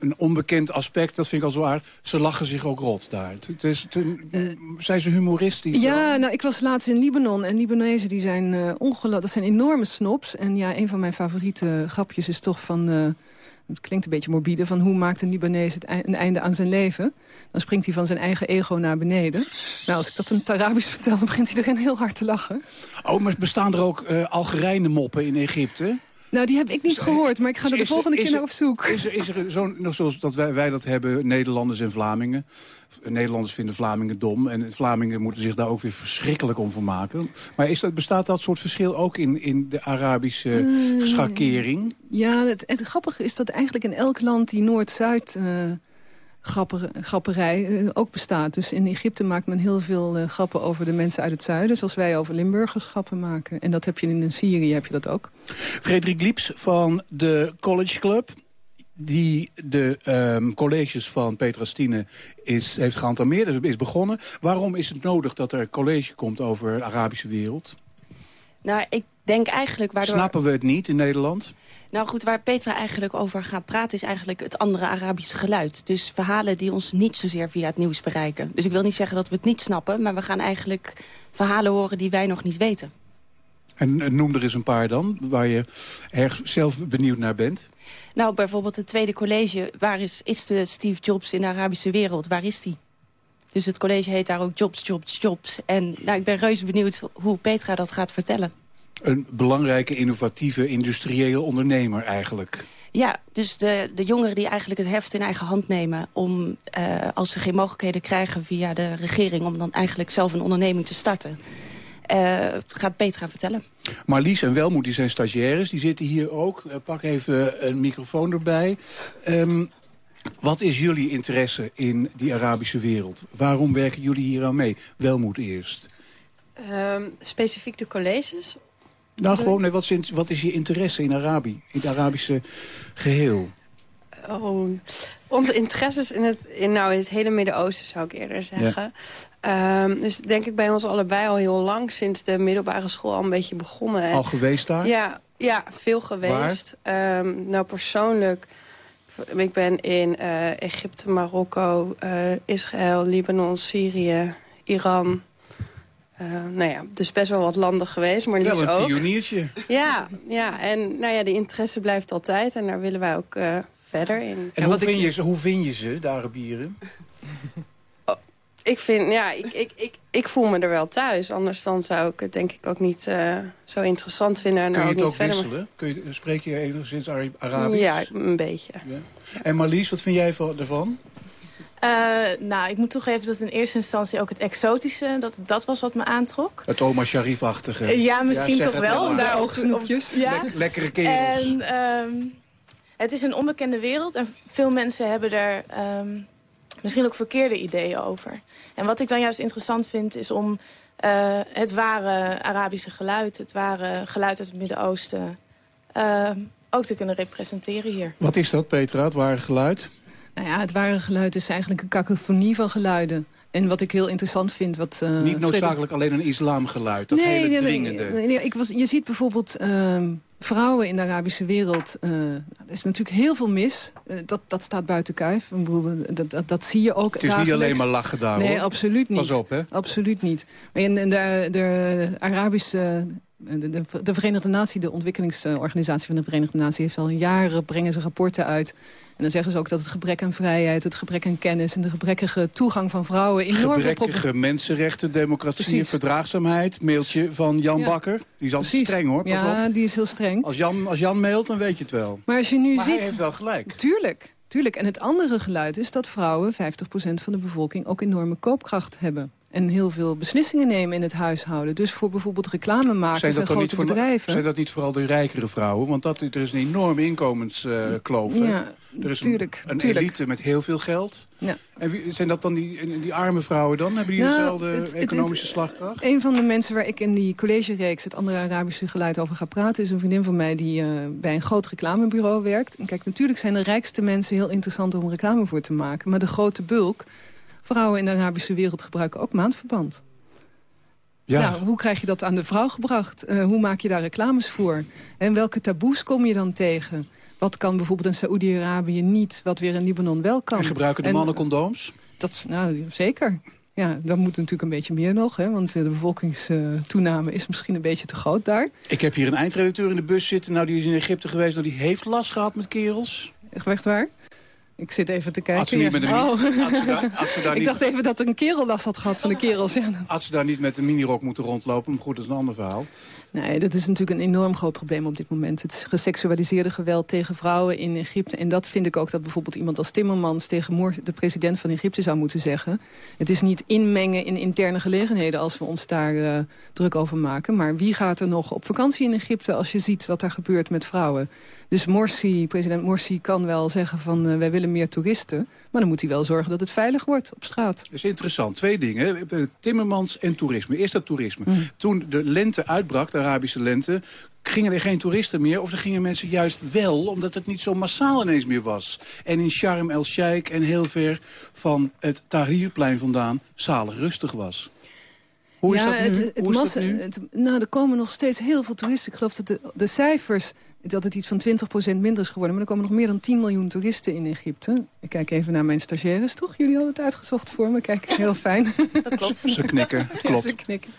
een onbekend aspect, dat vind ik al zo aardig. Ze lachen zich ook rot daar. Het- Het is, het- zijn ze humoristisch? Ja, nou, ik was laatst in Libanon. En Libanezen die zijn uh, ongelooflijk. Dat zijn enorme snobs. En ja, een van mijn favoriete grapjes is toch van... eh, het klinkt een beetje morbide, van hoe maakt een Libanees het een einde aan zijn leven? Dan springt hij van zijn eigen ego naar beneden. Nou, als ik dat in het Arabisch vertel, dan begint iedereen heel hard te lachen. Oh, maar bestaan er ook eh Algerijnen moppen in Egypte? Nou, die heb ik niet gehoord, maar ik ga er de volgende keer er- naar op zoek. Is er, is er zo'n, nog zoals dat wij, wij dat hebben, Nederlanders en Vlamingen. Nederlanders vinden Vlamingen dom. En Vlamingen moeten zich daar ook weer verschrikkelijk om vermaken. Maar is dat, bestaat dat soort verschil ook in, in de Arabische Eh, schakering? Ja, het, het grappige is dat eigenlijk in elk land die Noord-Zuid... eh, grapper- grapperij eh, ook bestaat. Dus in Egypte maakt men heel veel eh, grappen over de mensen uit het zuiden... zoals wij over Limburgers grappen maken. En dat heb je in Syrië, heb je dat ook. Frederik Lieps van de College Club die de ehm, colleges van Petra Stine is, heeft geantameerd, is begonnen. Waarom is het nodig dat er een college komt over de Arabische wereld? Nou, ik denk eigenlijk waardoor... Snappen we het niet in Nederland? Nou goed, waar Petra eigenlijk over gaat praten... is eigenlijk het andere Arabische geluid. Dus verhalen die ons niet zozeer via het nieuws bereiken. Dus ik wil niet zeggen dat we het niet snappen... maar we gaan eigenlijk verhalen horen die wij nog niet weten. En eh, noem er eens een paar dan, waar je erg zelf benieuwd naar bent. Nou, bijvoorbeeld het tweede college. Waar is, is de Steve Jobs in de Arabische wereld? Waar is die? Dus het college heet daar ook Jobs, Jobs, Jobs. En nou, ik ben reuze benieuwd hoe Petra dat gaat vertellen. Een belangrijke, innovatieve, industriële ondernemer eigenlijk. Ja, dus de, de jongeren die eigenlijk het heft in eigen hand nemen... om, eh, als ze geen mogelijkheden krijgen via de regering... om dan eigenlijk zelf een onderneming te starten... eh, gaat Petra vertellen. Marlies en Welmoed, die zijn stagiaires, die zitten hier ook. Eh, pak even een microfoon erbij. Ehm, wat is jullie interesse in die Arabische wereld? Waarom werken jullie hier aan mee? Welmoed eerst. Ehm, specifiek de colleges? Nou, gewoon, nee, wat, is, wat is je interesse in Arabië? In het Arabische geheel? Oh, onze interesses in het, in, nou, in het hele Midden-Oosten zou ik eerder zeggen. Ehm, dus denk ik bij ons allebei al heel lang, sinds de middelbare school al een beetje begonnen. En- Al geweest daar? Ja, ja veel geweest. Ehm, nou, persoonlijk, ik ben in eh, Egypte, Marokko, eh, Israël, Libanon, Syrië, Iran... Eh, nou ja, dus best wel wat landen geweest, maar Lies Wel een ook. pioniertje. Ja, ja, en nou ja, de interesse blijft altijd en daar willen wij ook eh, verder in. En hoe, vind je ze, hoe vind je ze, de Arabieren? Ik vind, ja, ik, ik, ik, ik voel me er wel thuis. Anders dan zou ik het denk ik ook niet eh, zo interessant vinden. En Kun je ook het niet ook verder wisselen? Kun je, spreek je enigszins Ara- Arabisch? Ja, een beetje. En Marlies, wat vind jij van, ervan? Eh, nou, ik moet toegeven dat in eerste instantie ook het exotische, dat, dat was wat me aantrok. Het Oma Sharif-achtige. Eh, ja, misschien toch het wel. maar. Daar oogsnoepjes. Ja. Lek- lekkere kerels. En ehm, het is een onbekende wereld en veel mensen hebben er ehm, misschien ook verkeerde ideeën over. En wat ik dan juist interessant vind is om eh, het ware Arabische geluid, het ware geluid uit het Midden-Oosten, ehm, ook te kunnen representeren hier. Wat is dat, Petra, het ware geluid? Nou ja, het ware geluid is eigenlijk een kakofonie van geluiden. En wat ik heel interessant vind... Wat, eh, Niet Frederik- noodzakelijk alleen een islamgeluid, dat hele nee, dwingende. nee, nee, ik was, je ziet bijvoorbeeld ehm, vrouwen in de Arabische wereld. eh, nou, er is natuurlijk heel veel mis. Eh, dat, dat staat buiten. Ik bedoel, dat, dat, dat zie je ook Het is niet alleen maar lachen daar, Nee, hoor. absoluut niet. Pas op, hè. Absoluut niet. In, in de, de Arabische... De, de, de Verenigde Natie, de ontwikkelingsorganisatie van de Verenigde Natie... heeft al jaren, brengen ze rapporten uit. En dan zeggen ze ook dat het gebrek aan vrijheid, het gebrek aan kennis... en de gebrekkige toegang van vrouwen enorm. Gebrekkige mensenrechten, democratie en Precies. verdraagzaamheid. Mailtje van Jan Ja. Bakker. Die is altijd Precies. streng, hoor. Pas Ja, op. die is heel streng. Als Jan, als Jan mailt, dan weet je het wel. Maar als je nu Maar ziet... hij heeft wel gelijk. Tuurlijk, tuurlijk. En het andere geluid is dat vrouwen, 50% van de bevolking... ook enorme koopkracht hebben. En heel veel beslissingen nemen in het huishouden. Dus voor bijvoorbeeld reclamemakers en grote niet voor, bedrijven. zijn dat niet vooral de rijkere vrouwen? Want dat, er is een enorme inkomenskloof. hè? Ja, er is tuurlijk, een, een tuurlijk. elite met heel veel geld. Ja. En wie, zijn dat dan die, die arme vrouwen dan? Hebben die Nou, dezelfde het- economische het- slagkracht? Een van de mensen waar ik in die collegereeks... het andere Arabische geluid over ga praten... is een vriendin van mij die eh, bij een groot reclamebureau werkt. En kijk, natuurlijk zijn de rijkste mensen heel interessant om reclame voor te maken. Maar de grote bulk, vrouwen in de Arabische wereld gebruiken ook maandverband. Ja. Nou, hoe krijg je dat aan de vrouw gebracht? Eh, hoe maak je daar reclames voor? En welke taboes kom je dan tegen? Wat kan bijvoorbeeld in Saoedi-Arabië niet, wat weer in Libanon wel kan? En gebruiken de En, mannen condooms? Dat, nou, zeker. Ja, dan moet natuurlijk een beetje meer nog. Hè, want eh, de bevolkingstoename is misschien een beetje te groot daar. Ik heb hier een eindredacteur in de bus zitten. Nou, die is in Egypte geweest. Nou, die heeft last gehad met kerels. Echt waar? Ik zit even te kijken. Had ze niet met een daar- daar Ik dacht even dat een kerel last had gehad van de kerels. Ja, Had ze daar niet met een minirok moeten rondlopen? Maar goed, dat is een ander verhaal. Nee, dat is natuurlijk een enorm groot probleem op dit moment. Het geseksualiseerde geweld tegen vrouwen in Egypte. En dat vind ik ook dat bijvoorbeeld iemand als Timmermans... tegen de president van Egypte zou moeten zeggen. Het is niet inmengen in interne gelegenheden... als we ons daar eh, druk over maken. Maar wie gaat er nog op vakantie in Egypte... als je ziet wat daar gebeurt met vrouwen? Dus Morsi, president Morsi kan wel zeggen van... eh, wij willen meer toeristen. Maar dan moet hij wel zorgen dat het veilig wordt op straat. Dat is interessant. Twee dingen. Eh, Timmermans en toerisme. Eerst dat toerisme. Mm. Toen de lente uitbrak, de Arabische lente... gingen er geen toeristen meer. Of er gingen mensen juist wel, omdat het niet zo massaal ineens meer was. En in Sharm el-Sheikh en heel ver van het Tahrirplein vandaan... zalig rustig was. Hoe is dat nu? Het, het Hoe is massa- dat nu? het- nou, er komen nog steeds heel veel toeristen. Ik geloof dat de, de cijfers dat het iets van 20% minder is geworden. Maar er komen nog meer dan 10 miljoen toeristen in Egypte. Ik kijk even naar mijn stagiaires, toch? Jullie hadden het uitgezocht voor me. Kijk, heel fijn. Dat klopt. Ze knikken, het Ja, klopt. ze knikken.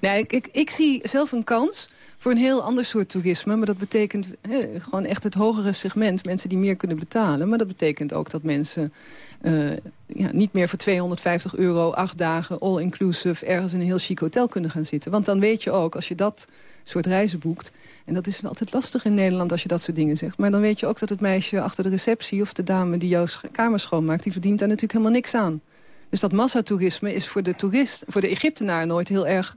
Nee, ik, ik, ik zie zelf een kans voor een heel ander soort toerisme. Maar dat betekent hè, gewoon echt het hogere segment. Mensen die meer kunnen betalen. Maar dat betekent ook dat mensen eh, ja, niet meer voor 250 euro... acht dagen all-inclusive ergens in een heel chic hotel kunnen gaan zitten. Want dan weet je ook, als je dat soort reizen boekt... en dat is altijd lastig in Nederland als je dat soort dingen zegt... maar dan weet je ook dat het meisje achter de receptie... of de dame die jouw kamer schoonmaakt... die verdient daar natuurlijk helemaal niks aan. Dus dat massatoerisme is voor de toerist, voor de Egyptenaar nooit heel erg...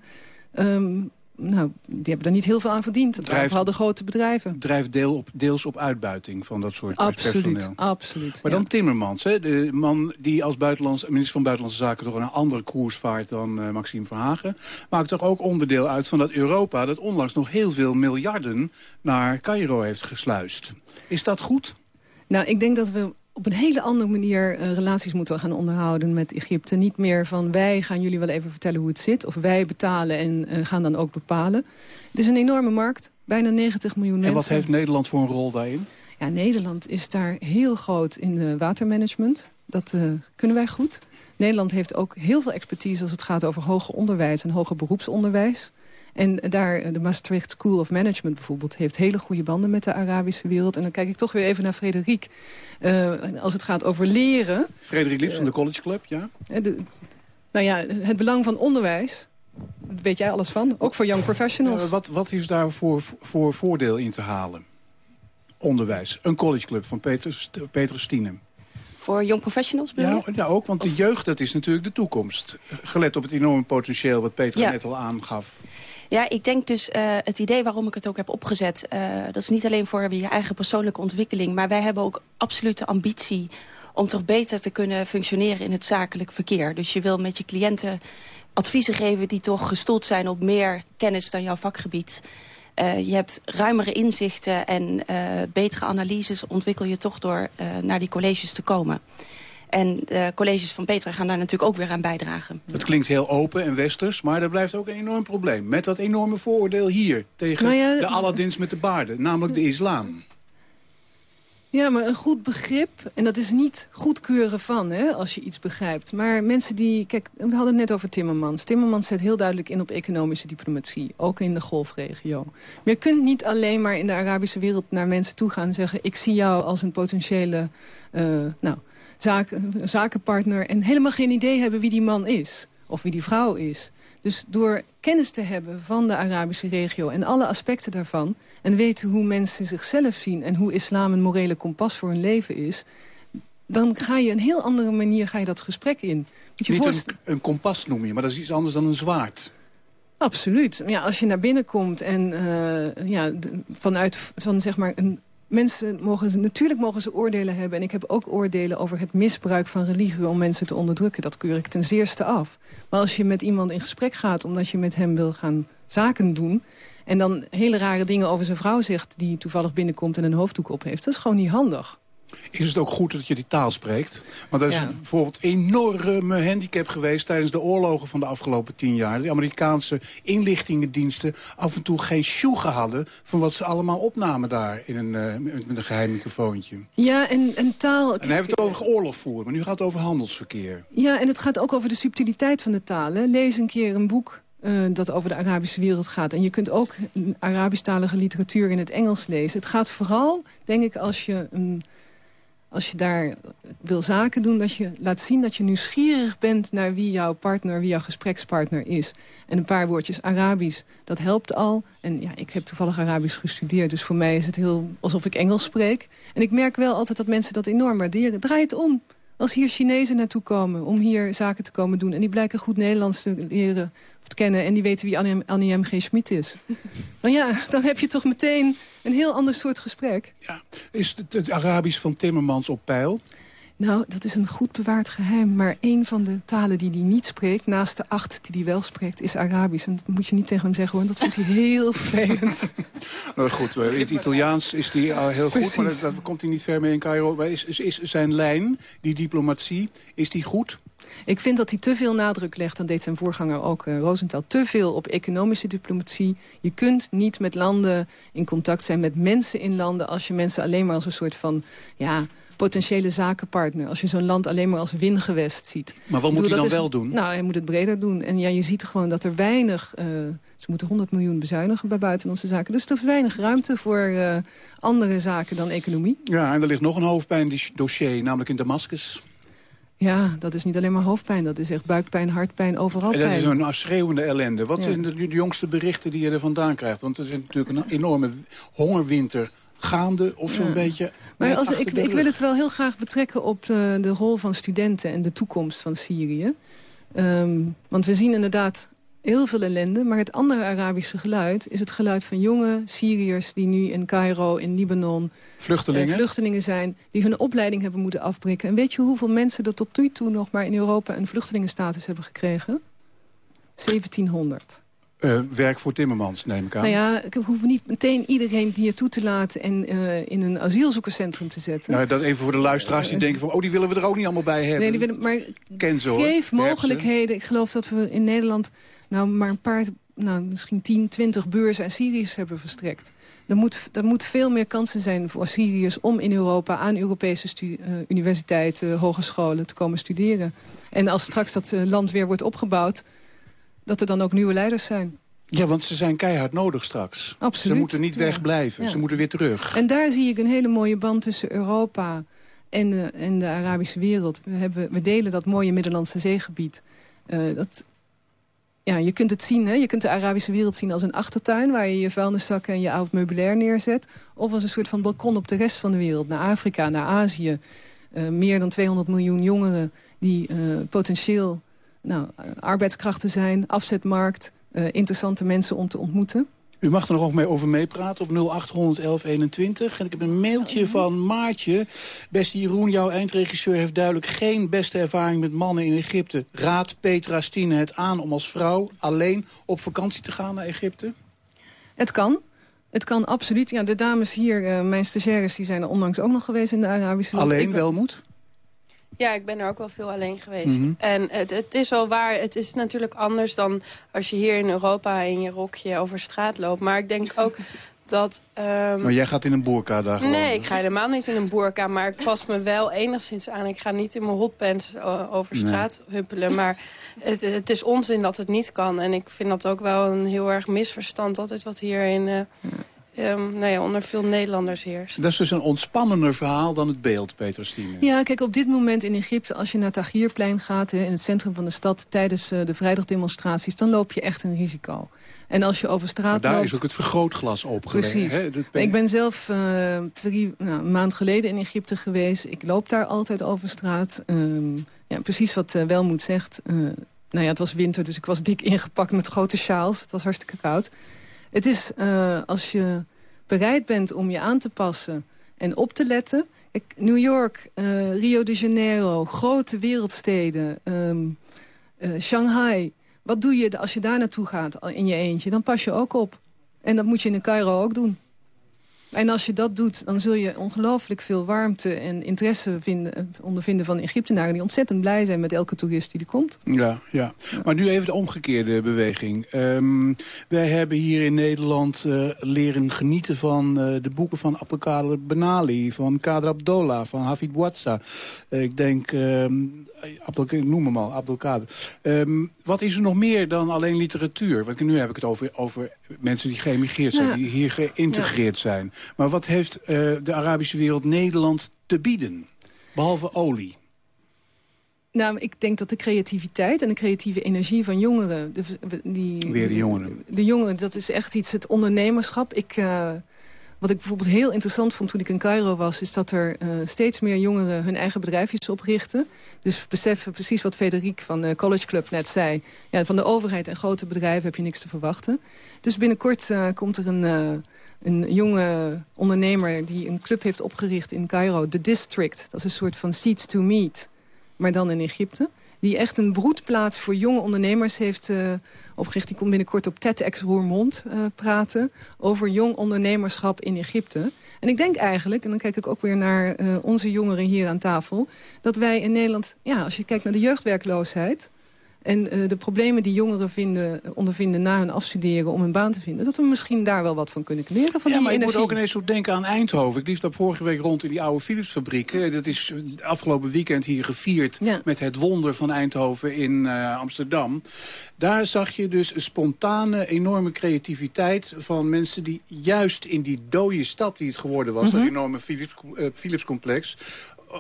ehm, nou, die hebben daar niet heel veel aan verdiend. Dat waren Drijft- vooral de grote bedrijven. drijft deel op, deels op uitbuiting van dat soort Absoluut, personeel. absoluut. Maar ja. dan Timmermans, hè, de man die als buitenlands, minister van Buitenlandse Zaken... toch een andere koers vaart dan eh, Maxime Verhagen... maakt toch ook onderdeel uit van dat Europa... dat onlangs nog heel veel miljarden naar Cairo heeft gesluist. Is dat goed? Nou, ik denk dat we op een hele andere manier eh, relaties moeten gaan onderhouden met Egypte. Niet meer van wij gaan jullie wel even vertellen hoe het zit. Of wij betalen en eh, gaan dan ook bepalen. Het is een enorme markt. Bijna 90 miljoen En mensen. wat heeft Nederland voor een rol daarin? Ja, Nederland is daar heel groot in de watermanagement. Dat eh, kunnen wij goed. Nederland heeft ook heel veel expertise als het gaat over hoger onderwijs en hoger beroepsonderwijs. En daar, eh, de Maastricht School of Management bijvoorbeeld... heeft hele goede banden met de Arabische wereld. En dan kijk ik toch weer even naar Frederik. Eh, als het gaat over leren... Frederik Lips van de College Club, ja? eh, de- nou ja, het belang van onderwijs... daar weet jij alles van, ook voor young professionals. Wat, wat is daar voor, voor voordeel in te halen? Onderwijs. Een collegeclub van Peter, Peter Stienem. Voor young professionals bedoel Ja, je? ja, ook, want de jeugd dat is natuurlijk de toekomst. Gelet op het enorme potentieel wat Petra Ja. net al aangaf. Ja, ik denk dus eh, het idee waarom ik het ook heb opgezet... eh, dat is niet alleen voor je eigen persoonlijke ontwikkeling... maar wij hebben ook absoluut de ambitie om toch beter te kunnen functioneren in het zakelijk verkeer. Dus je wil met je cliënten adviezen geven die toch gestoeld zijn op meer kennis dan jouw vakgebied. Eh, je hebt ruimere inzichten en betere analyses ontwikkel je toch door naar die colleges te komen. En de colleges van Petra gaan daar natuurlijk ook weer aan bijdragen. Het klinkt heel open en westers, maar er blijft ook een enorm probleem. Met dat enorme vooroordeel hier tegen Nou ja, de Aladdins met de baarden, namelijk de islam. Ja, maar een goed begrip, en dat is niet goedkeuren van, hè, als je iets begrijpt. Maar mensen die, kijk, we hadden het net over Timmermans. Timmermans zet heel duidelijk in op economische diplomatie, ook in de golfregio. Maar je kunt niet alleen maar in de Arabische wereld naar mensen toe gaan en zeggen... ik zie jou als een potentiële eh, nou, zaken, zakenpartner... en helemaal geen idee hebben wie die man is, of wie die vrouw is. Dus door kennis te hebben van de Arabische regio en alle aspecten daarvan... en weten hoe mensen zichzelf zien en hoe islam een morele kompas voor hun leven is... dan ga je een heel andere manier ga je dat gesprek in. Moet je Niet een, kompas noem je, maar dat is iets anders dan een zwaard. Absoluut. Ja, als je naar binnen komt en eh, ja, vanuit van zeg maar een mensen mogen natuurlijk mogen ze oordelen hebben en ik heb ook oordelen over het misbruik van religie om mensen te onderdrukken. Dat keur ik ten zeerste af. Maar als je met iemand in gesprek gaat omdat je met hem wil gaan zaken doen en dan hele rare dingen over zijn vrouw zegt die toevallig binnenkomt en een hoofddoek op heeft, dat is gewoon niet handig. Is het ook goed dat je die taal spreekt? Want dat is Ja. bijvoorbeeld een enorme handicap geweest... tijdens de oorlogen van de afgelopen tien jaar. De Amerikaanse inlichtingendiensten af en toe geen sjoegen hadden... van wat ze allemaal opnamen daar in een, eh, met met een geheim microfoontje. Ja, en, en taal... En hij heeft het over oorlog voeren, maar nu gaat het over handelsverkeer. Ja, en het gaat ook over de subtiliteit van de talen. Lees een keer een boek eh, dat over de Arabische wereld gaat. En je kunt ook Arabisch-talige literatuur in het Engels lezen. Het gaat vooral, denk ik, als je, een, als je daar wil zaken doen... dat je laat zien dat je nieuwsgierig bent naar wie jouw partner... wie jouw gesprekspartner is. En een paar woordjes Arabisch, dat helpt al. En ja, ik heb toevallig Arabisch gestudeerd... dus voor mij is het heel alsof ik Engels spreek. En ik merk wel altijd dat mensen dat enorm waarderen. Draai het om. Als hier Chinezen naartoe komen om hier zaken te komen doen... en die blijken goed Nederlands te leren of te kennen... en die weten wie Annie, Annie M. G. Schmid is... dan ja, dan heb je toch meteen een heel ander soort gesprek. Is het, het Arabisch van Timmermans op peil? Nou, dat is een goed bewaard geheim. Maar een van de talen die hij niet spreekt... naast de acht die hij wel spreekt, is Arabisch. En dat moet je niet tegen hem zeggen, hoor. Dat vindt hij heel vervelend. Nou goed, in het Italiaans is die al heel goed, maar daar komt hij niet ver mee in Cairo. Maar is, is, is zijn lijn, die diplomatie, is die goed? Ik vind dat hij te veel nadruk legt, dat deed zijn voorganger ook, eh Rosenthal... te veel op economische diplomatie. Je kunt niet met landen in contact zijn, met mensen in landen... als je mensen alleen maar als een soort van ja, potentiële zakenpartner... als je zo'n land alleen maar als wingewest ziet. Maar wat moet hij dan wel doen? Nou, hij moet het breder doen. En ja, je ziet gewoon dat er weinig... eh, ze moeten 100 miljoen bezuinigen bij buitenlandse zaken. Dus er is weinig ruimte voor eh, andere zaken dan economie. Ja, en er ligt nog een hoofdpijndossier, namelijk in Damascus. Ja, dat is niet alleen maar hoofdpijn. Dat is echt buikpijn, hartpijn, overal En dat pijn. is een schreeuwende ellende. Wat Ja. zijn de, de jongste berichten die je er vandaan krijgt? Want er is natuurlijk een enorme hongerwinter gaande of zo'n Ja. beetje. Maar als, ik, ik wil het wel heel graag betrekken op de, de rol van studenten... en de toekomst van Syrië. Ehm, want we zien inderdaad heel veel ellende. Maar het andere Arabische geluid is het geluid van jonge Syriërs... die nu in Cairo, in Libanon... Vluchtelingen? eh, vluchtelingen zijn, die hun opleiding hebben moeten afbreken. En weet je hoeveel mensen er tot nu toe nog maar in Europa... een vluchtelingenstatus hebben gekregen? 1700. Eh, werk voor Timmermans, neem ik aan. Nou ja, ik hoef niet meteen iedereen hier toe te laten... en eh, in een asielzoekerscentrum te zetten. Nou, dat even voor de luisteraars die denken van... oh, die willen we er ook niet allemaal bij hebben. Nee, die willen, maar Ken ze, hoor. geef mogelijkheden. Ik geloof dat we in Nederland nou maar een paar, nou, misschien 10, 20 beurzen aan Syriërs hebben verstrekt. Er moet, er moet veel meer kansen zijn voor Syriërs om in Europa aan Europese eh, universiteiten, hogescholen te komen studeren. En als straks dat eh, land weer wordt opgebouwd, dat er dan ook nieuwe leiders zijn. Ja, want ze zijn keihard nodig straks. Absoluut. Ze moeten niet wegblijven. Ja. Ze moeten weer terug. En daar zie ik een hele mooie band tussen Europa en, eh, en de Arabische wereld. We, hebben, we delen dat mooie Middellandse zeegebied. Eh, dat, ja, je kunt het zien, hè? je kunt de Arabische wereld zien als een achtertuin... waar je je vuilniszakken en je oud meubilair neerzet. Of als een soort van balkon op de rest van de wereld. Naar Afrika, naar Azië. eh, meer dan 200 miljoen jongeren die potentieel nou, arbeidskrachten zijn, afzetmarkt, eh, interessante mensen om te ontmoeten. U mag er nog ook mee over meepraten op 0800 1121. En ik heb een mailtje van Maartje. Beste Jeroen, jouw eindregisseur heeft duidelijk geen beste ervaring met mannen in Egypte. Raad Petra Stine het aan om als vrouw alleen op vakantie te gaan naar Egypte? Het kan. Het kan absoluut. Ja, de dames hier, eh, mijn stagiaires, die zijn er onlangs ook nog geweest in de Arabische. Alleen wel moet? Ja, ik ben er ook wel veel alleen geweest. Mhm. En het, het is wel waar, het is natuurlijk anders dan als je hier in Europa in je rokje over straat loopt. Maar ik denk ook dat... ehm, Maar jij gaat in een boerka daar gewoon. Nee, ik ga helemaal niet in een boerka, maar ik pas me wel enigszins aan. Ik ga niet in mijn hotpants o- over Nee. straat huppelen, maar het, het is onzin dat het niet kan. En ik vind dat ook wel een heel erg misverstand, altijd wat hier in, eh, ehm, nou ja, onder veel Nederlanders heerst. Dat is dus een ontspannender verhaal dan het beeld, Petra Stine. Ja, kijk, op dit moment in Egypte, als je naar het Tahrirplein gaat... hè, in het centrum van de stad, tijdens eh, de vrijdagdemonstraties... dan loop je echt een risico. En als je over straat Maar daar loopt... is ook het vergrootglas opgelegd. Precies. hè? Dat Ik ben zelf eh, twee, nou, een maand geleden in Egypte geweest. Ik loop daar altijd over straat. Ehm, ja, precies wat eh, Welmoed zegt. Eh, nou ja, het was winter, dus ik was dik ingepakt met grote sjaals. Het was hartstikke koud. Het is, eh, als je bereid bent om je aan te passen en op te letten... Kijk, New York, eh, Rio de Janeiro, grote wereldsteden, ehm, eh, Shanghai... Wat doe je als je daar naartoe gaat in je eentje? Dan pas je ook op. En dat moet je in Cairo ook doen. En als je dat doet, dan zul je ongelooflijk veel warmte en interesse vinden, eh, ondervinden van Egyptenaren... die ontzettend blij zijn met elke toerist die er komt. Ja, ja. Maar nu even de omgekeerde beweging. Ehm, wij hebben hier in Nederland eh, leren genieten van eh, de boeken van Abdelkader Benali... van Kader Abdollah, van Hafid. Eh, ik denk, ik noem hem al, Abdelkader. Ehm wat is er nog meer dan alleen literatuur? Want nu heb ik het over, over mensen die geëmigreerd zijn... Ja. die hier geïntegreerd zijn. Maar wat heeft eh, de Arabische wereld Nederland te bieden? Behalve olie. Nou, ik denk dat de creativiteit en de creatieve energie van jongeren... De, die, Weer de jongeren. De jongeren, dat is echt iets, het ondernemerschap. Ik, eh, wat ik bijvoorbeeld heel interessant vond toen ik in Cairo was... is dat er eh, steeds meer jongeren hun eigen bedrijfjes oprichten. Dus beseffen precies wat Federiek van de College Club net zei. Ja, van de overheid en grote bedrijven heb je niks te verwachten. Dus binnenkort eh, komt er een... eh, een jonge ondernemer die een club heeft opgericht in Cairo, The District. Dat is een soort van Seeds to Meet, maar dan in Egypte. Die echt een broedplaats voor jonge ondernemers heeft eh, opgericht. Die komt binnenkort op TEDx Roermond eh, praten over jong ondernemerschap in Egypte. En ik denk eigenlijk, en dan kijk ik ook weer naar eh, onze jongeren hier aan tafel... dat wij in Nederland, ja, als je kijkt naar de jeugdwerkloosheid... En eh, de problemen die jongeren vinden, ondervinden na hun afstuderen om een baan te vinden... dat we misschien daar wel wat van kunnen leren van ja, die maar ik moet ook ineens zo denken aan Eindhoven. Ik liep daar vorige week rond in die oude Philipsfabriek. Eh, Dat is afgelopen weekend hier gevierd met het wonder van Eindhoven in eh, Amsterdam. Daar zag je dus een spontane, enorme creativiteit van mensen die juist in die dode stad die het geworden was... Mhm. dat enorme Philips, eh, Philipscomplex...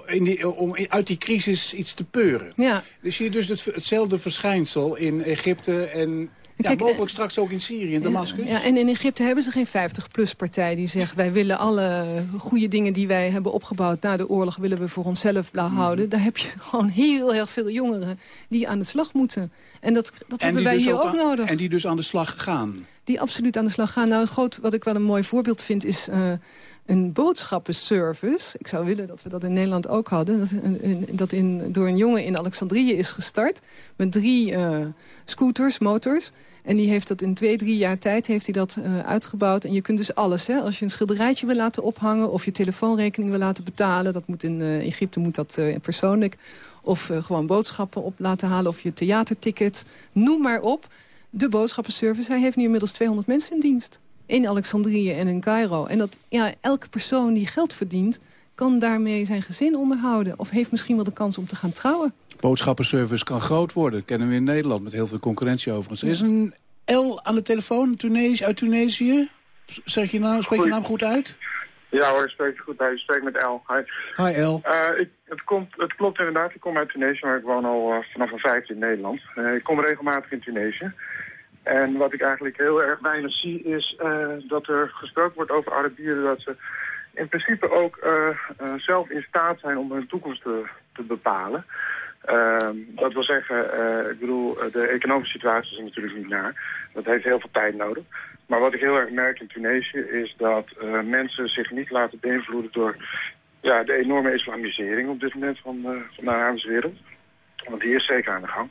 In die, om in- uit die crisis iets te peuren. Ja. Dus zie je dus het, hetzelfde verschijnsel in Egypte en ja, Kijk, mogelijk straks ook in Syrië en Damascus. Ja, en in Egypte hebben ze geen 50-plus-partij die zegt... wij willen alle goede dingen die wij hebben opgebouwd na de oorlog... willen we voor onszelf Mhm. houden. Daar heb je gewoon heel erg veel jongeren die aan de slag moeten. En dat, dat En hebben wij dus hier ook aan- nodig. En die dus aan de slag gaan. Die absoluut aan de slag gaan. Nou, een groot, wat ik wel een mooi voorbeeld vind, is eh, een boodschappenservice. Ik zou willen dat we dat in Nederland ook hadden. Dat, dat in, door een jongen in Alexandrië is gestart. Met drie eh, scooters, motors. En die heeft dat in twee, drie jaar tijd heeft hij dat eh, uitgebouwd. En je kunt dus alles, hè, als je een schilderijtje wil laten ophangen... of je telefoonrekening wil laten betalen. Dat moet in eh, Egypte moet dat persoonlijk. Of gewoon boodschappen op laten halen. Of je theaterticket. Noem maar op. De boodschappenservice. Hij heeft nu inmiddels 200 mensen in dienst. In Alexandrië en in Cairo. En dat ja, elke persoon die geld verdient... kan daarmee zijn gezin onderhouden. Of heeft misschien wel de kans om te gaan trouwen. Boodschappenservice kan groot worden. Dat kennen we in Nederland met heel veel concurrentie overigens. Er is een L aan de telefoon Tunesië, uit Tunesië. Zeg je naam, spreek je naam goed uit? Ja hoor, spreekt goed uit. Je spreekt met El. Hi. Hi El. Eh, ik, het, komt, het klopt inderdaad, ik kom uit Tunesië, maar ik woon al eh, vanaf een vijfde in Nederland. Eh, ik kom regelmatig in Tunesië. En wat ik eigenlijk heel erg weinig zie is eh, dat er gesproken wordt over Arabieren dat ze in principe ook eh, eh, zelf in staat zijn om hun toekomst te, bepalen. Ehm, dat wil zeggen, ik bedoel, de economische situatie is natuurlijk niet naar. Dat heeft heel veel tijd nodig. Maar wat ik heel erg merk in Tunesië is dat mensen zich niet laten beïnvloeden door ja, de enorme islamisering op dit moment van, van de Arabische wereld. Want die is zeker aan de gang.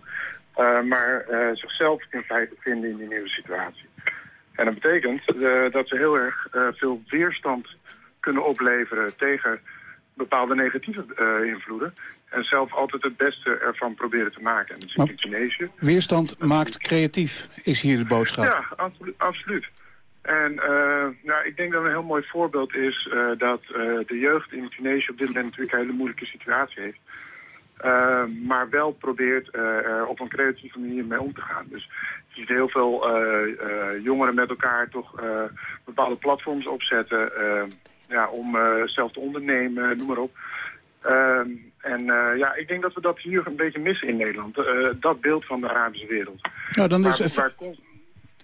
Eh, maar eh, zichzelf in feite vinden in die nieuwe situatie. En dat betekent eh, dat ze heel erg veel weerstand kunnen opleveren tegen bepaalde negatieve invloeden. En zelf altijd het beste ervan proberen te maken. En dat zie ik in Tunesië. Weerstand maakt creatief, is hier de boodschap. Ja, absolu- absoluut. En eh, nou, ik denk dat een heel mooi voorbeeld is dat de jeugd in Tunesië op dit moment natuurlijk een hele moeilijke situatie heeft. Eh, maar wel probeert eh, er op een creatieve manier mee om te gaan. Dus je ziet heel veel eh, jongeren met elkaar toch bepaalde platforms opzetten. ja, om zelf te ondernemen, noem maar op. Ehm, en ja, ik denk dat we dat hier een beetje missen in Nederland. Dat beeld van de Arabische wereld. Nou, dan is con-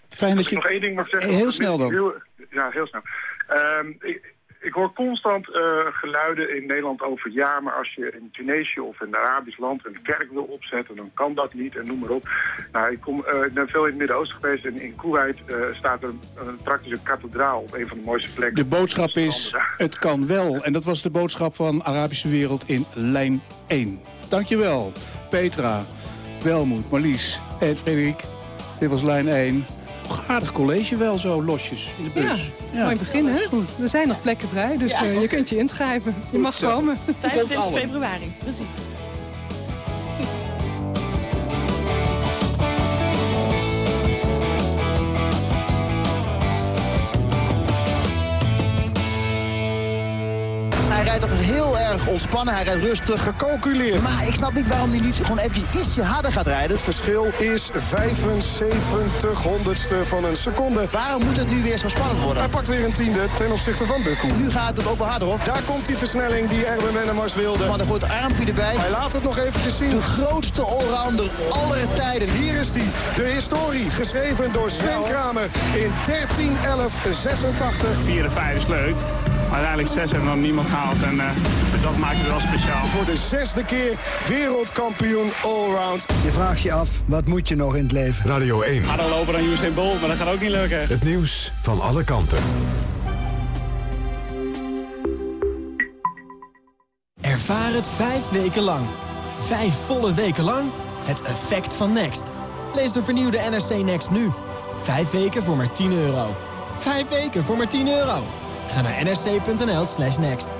Fijn dat je... nog één ding mag zeggen. Heel snel dan. Heel- ja, heel snel. Ehm, ik, ik hoor constant eh, geluiden in Nederland over... ja, maar als je in Tunesië of in een Arabisch land een kerk wil opzetten... dan kan dat niet en noem maar op. Nou, ik, kom, eh, ik ben veel in het Midden-Oosten geweest... en in Kuwait eh, staat er een, een praktische kathedraal op een van de mooiste plekken. De boodschap is, het kan wel. En dat was de boodschap van Arabische Wereld in lijn 1. Dankjewel, Petra, Welmoed, Marlies en Frederik. Dit was lijn 1. Aardig college wel zo, losjes in de Ja, bus. mooi begin hè? Er zijn nog plekken vrij, dus Ja. eh, je kunt je inschrijven. Je mag zo. komen. 25 allen. februari, precies. Ontspannen, hij rijdt rustig. Gecalculeerd. Maar ik snap niet waarom hij nu gewoon even ietsje harder gaat rijden. Het verschil is 75 honderdste van een seconde. Waarom moet het nu weer zo spannend worden? Hij pakt weer een tiende ten opzichte van Bukku. Nu gaat het ook wel harder op. Daar komt die versnelling die Erwin Wennemars wilde. Maar er wordt armpje erbij. Hij laat het nog eventjes zien. De grootste allrounder aller tijden. Hier is die, de historie, geschreven door Sven Kramer in 13.11.86. 4 en 5 is leuk. Maar uiteindelijk 6 hebben we nog niemand gehaald. En eh, dat maakt het wel speciaal. Voor de zesde keer wereldkampioen allround. Je vraagt je af, wat moet je nog in het leven? Radio 1. Harder lopen dan Usain Bolt, maar dat gaat ook niet lukken. Het nieuws van alle kanten. Ervaar het vijf weken lang. Vijf volle weken lang. Het effect van Next. Lees de vernieuwde NRC Next nu. Vijf weken voor maar 10 euro. Vijf weken voor maar 10 euro. Ga naar nrc.nl slash next.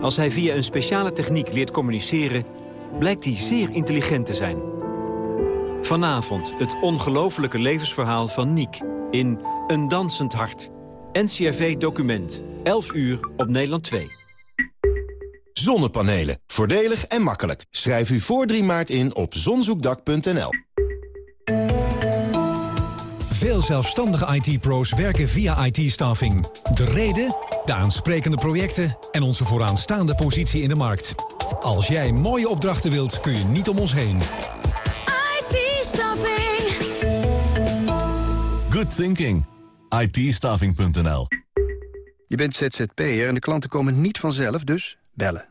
Als hij via een speciale techniek leert communiceren... blijkt hij zeer intelligent te zijn. Vanavond het ongelofelijke levensverhaal van Niek in Een Dansend Hart. NCRV Document, 11 uur op Nederland 2. Zonnepanelen. Voordelig en makkelijk. Schrijf u voor 3 maart in op zonzoekdak.nl. Veel zelfstandige IT-pro's werken via IT-staffing. De reden, de aansprekende projecten en onze vooraanstaande positie in de markt. Als jij mooie opdrachten wilt, kun je niet om ons heen. IT-staffing. Good thinking. itstaffing.nl Je bent ZZP'er en de klanten komen niet vanzelf, dus bellen.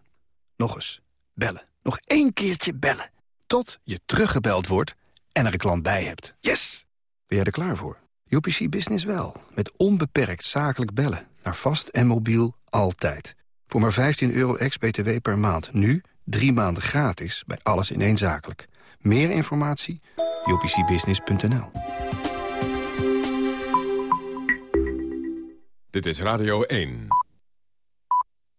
Nog eens, bellen. Nog één keertje bellen. Tot je teruggebeld wordt en er een klant bij hebt. Yes! Ben jij er klaar voor? UPC Business wel. Met onbeperkt zakelijk bellen. Naar vast en mobiel altijd. Voor maar 15 euro ex-BTW per maand. Nu drie maanden gratis bij alles in één zakelijk. Meer informatie? upcbusiness.nl Dit is Radio 1.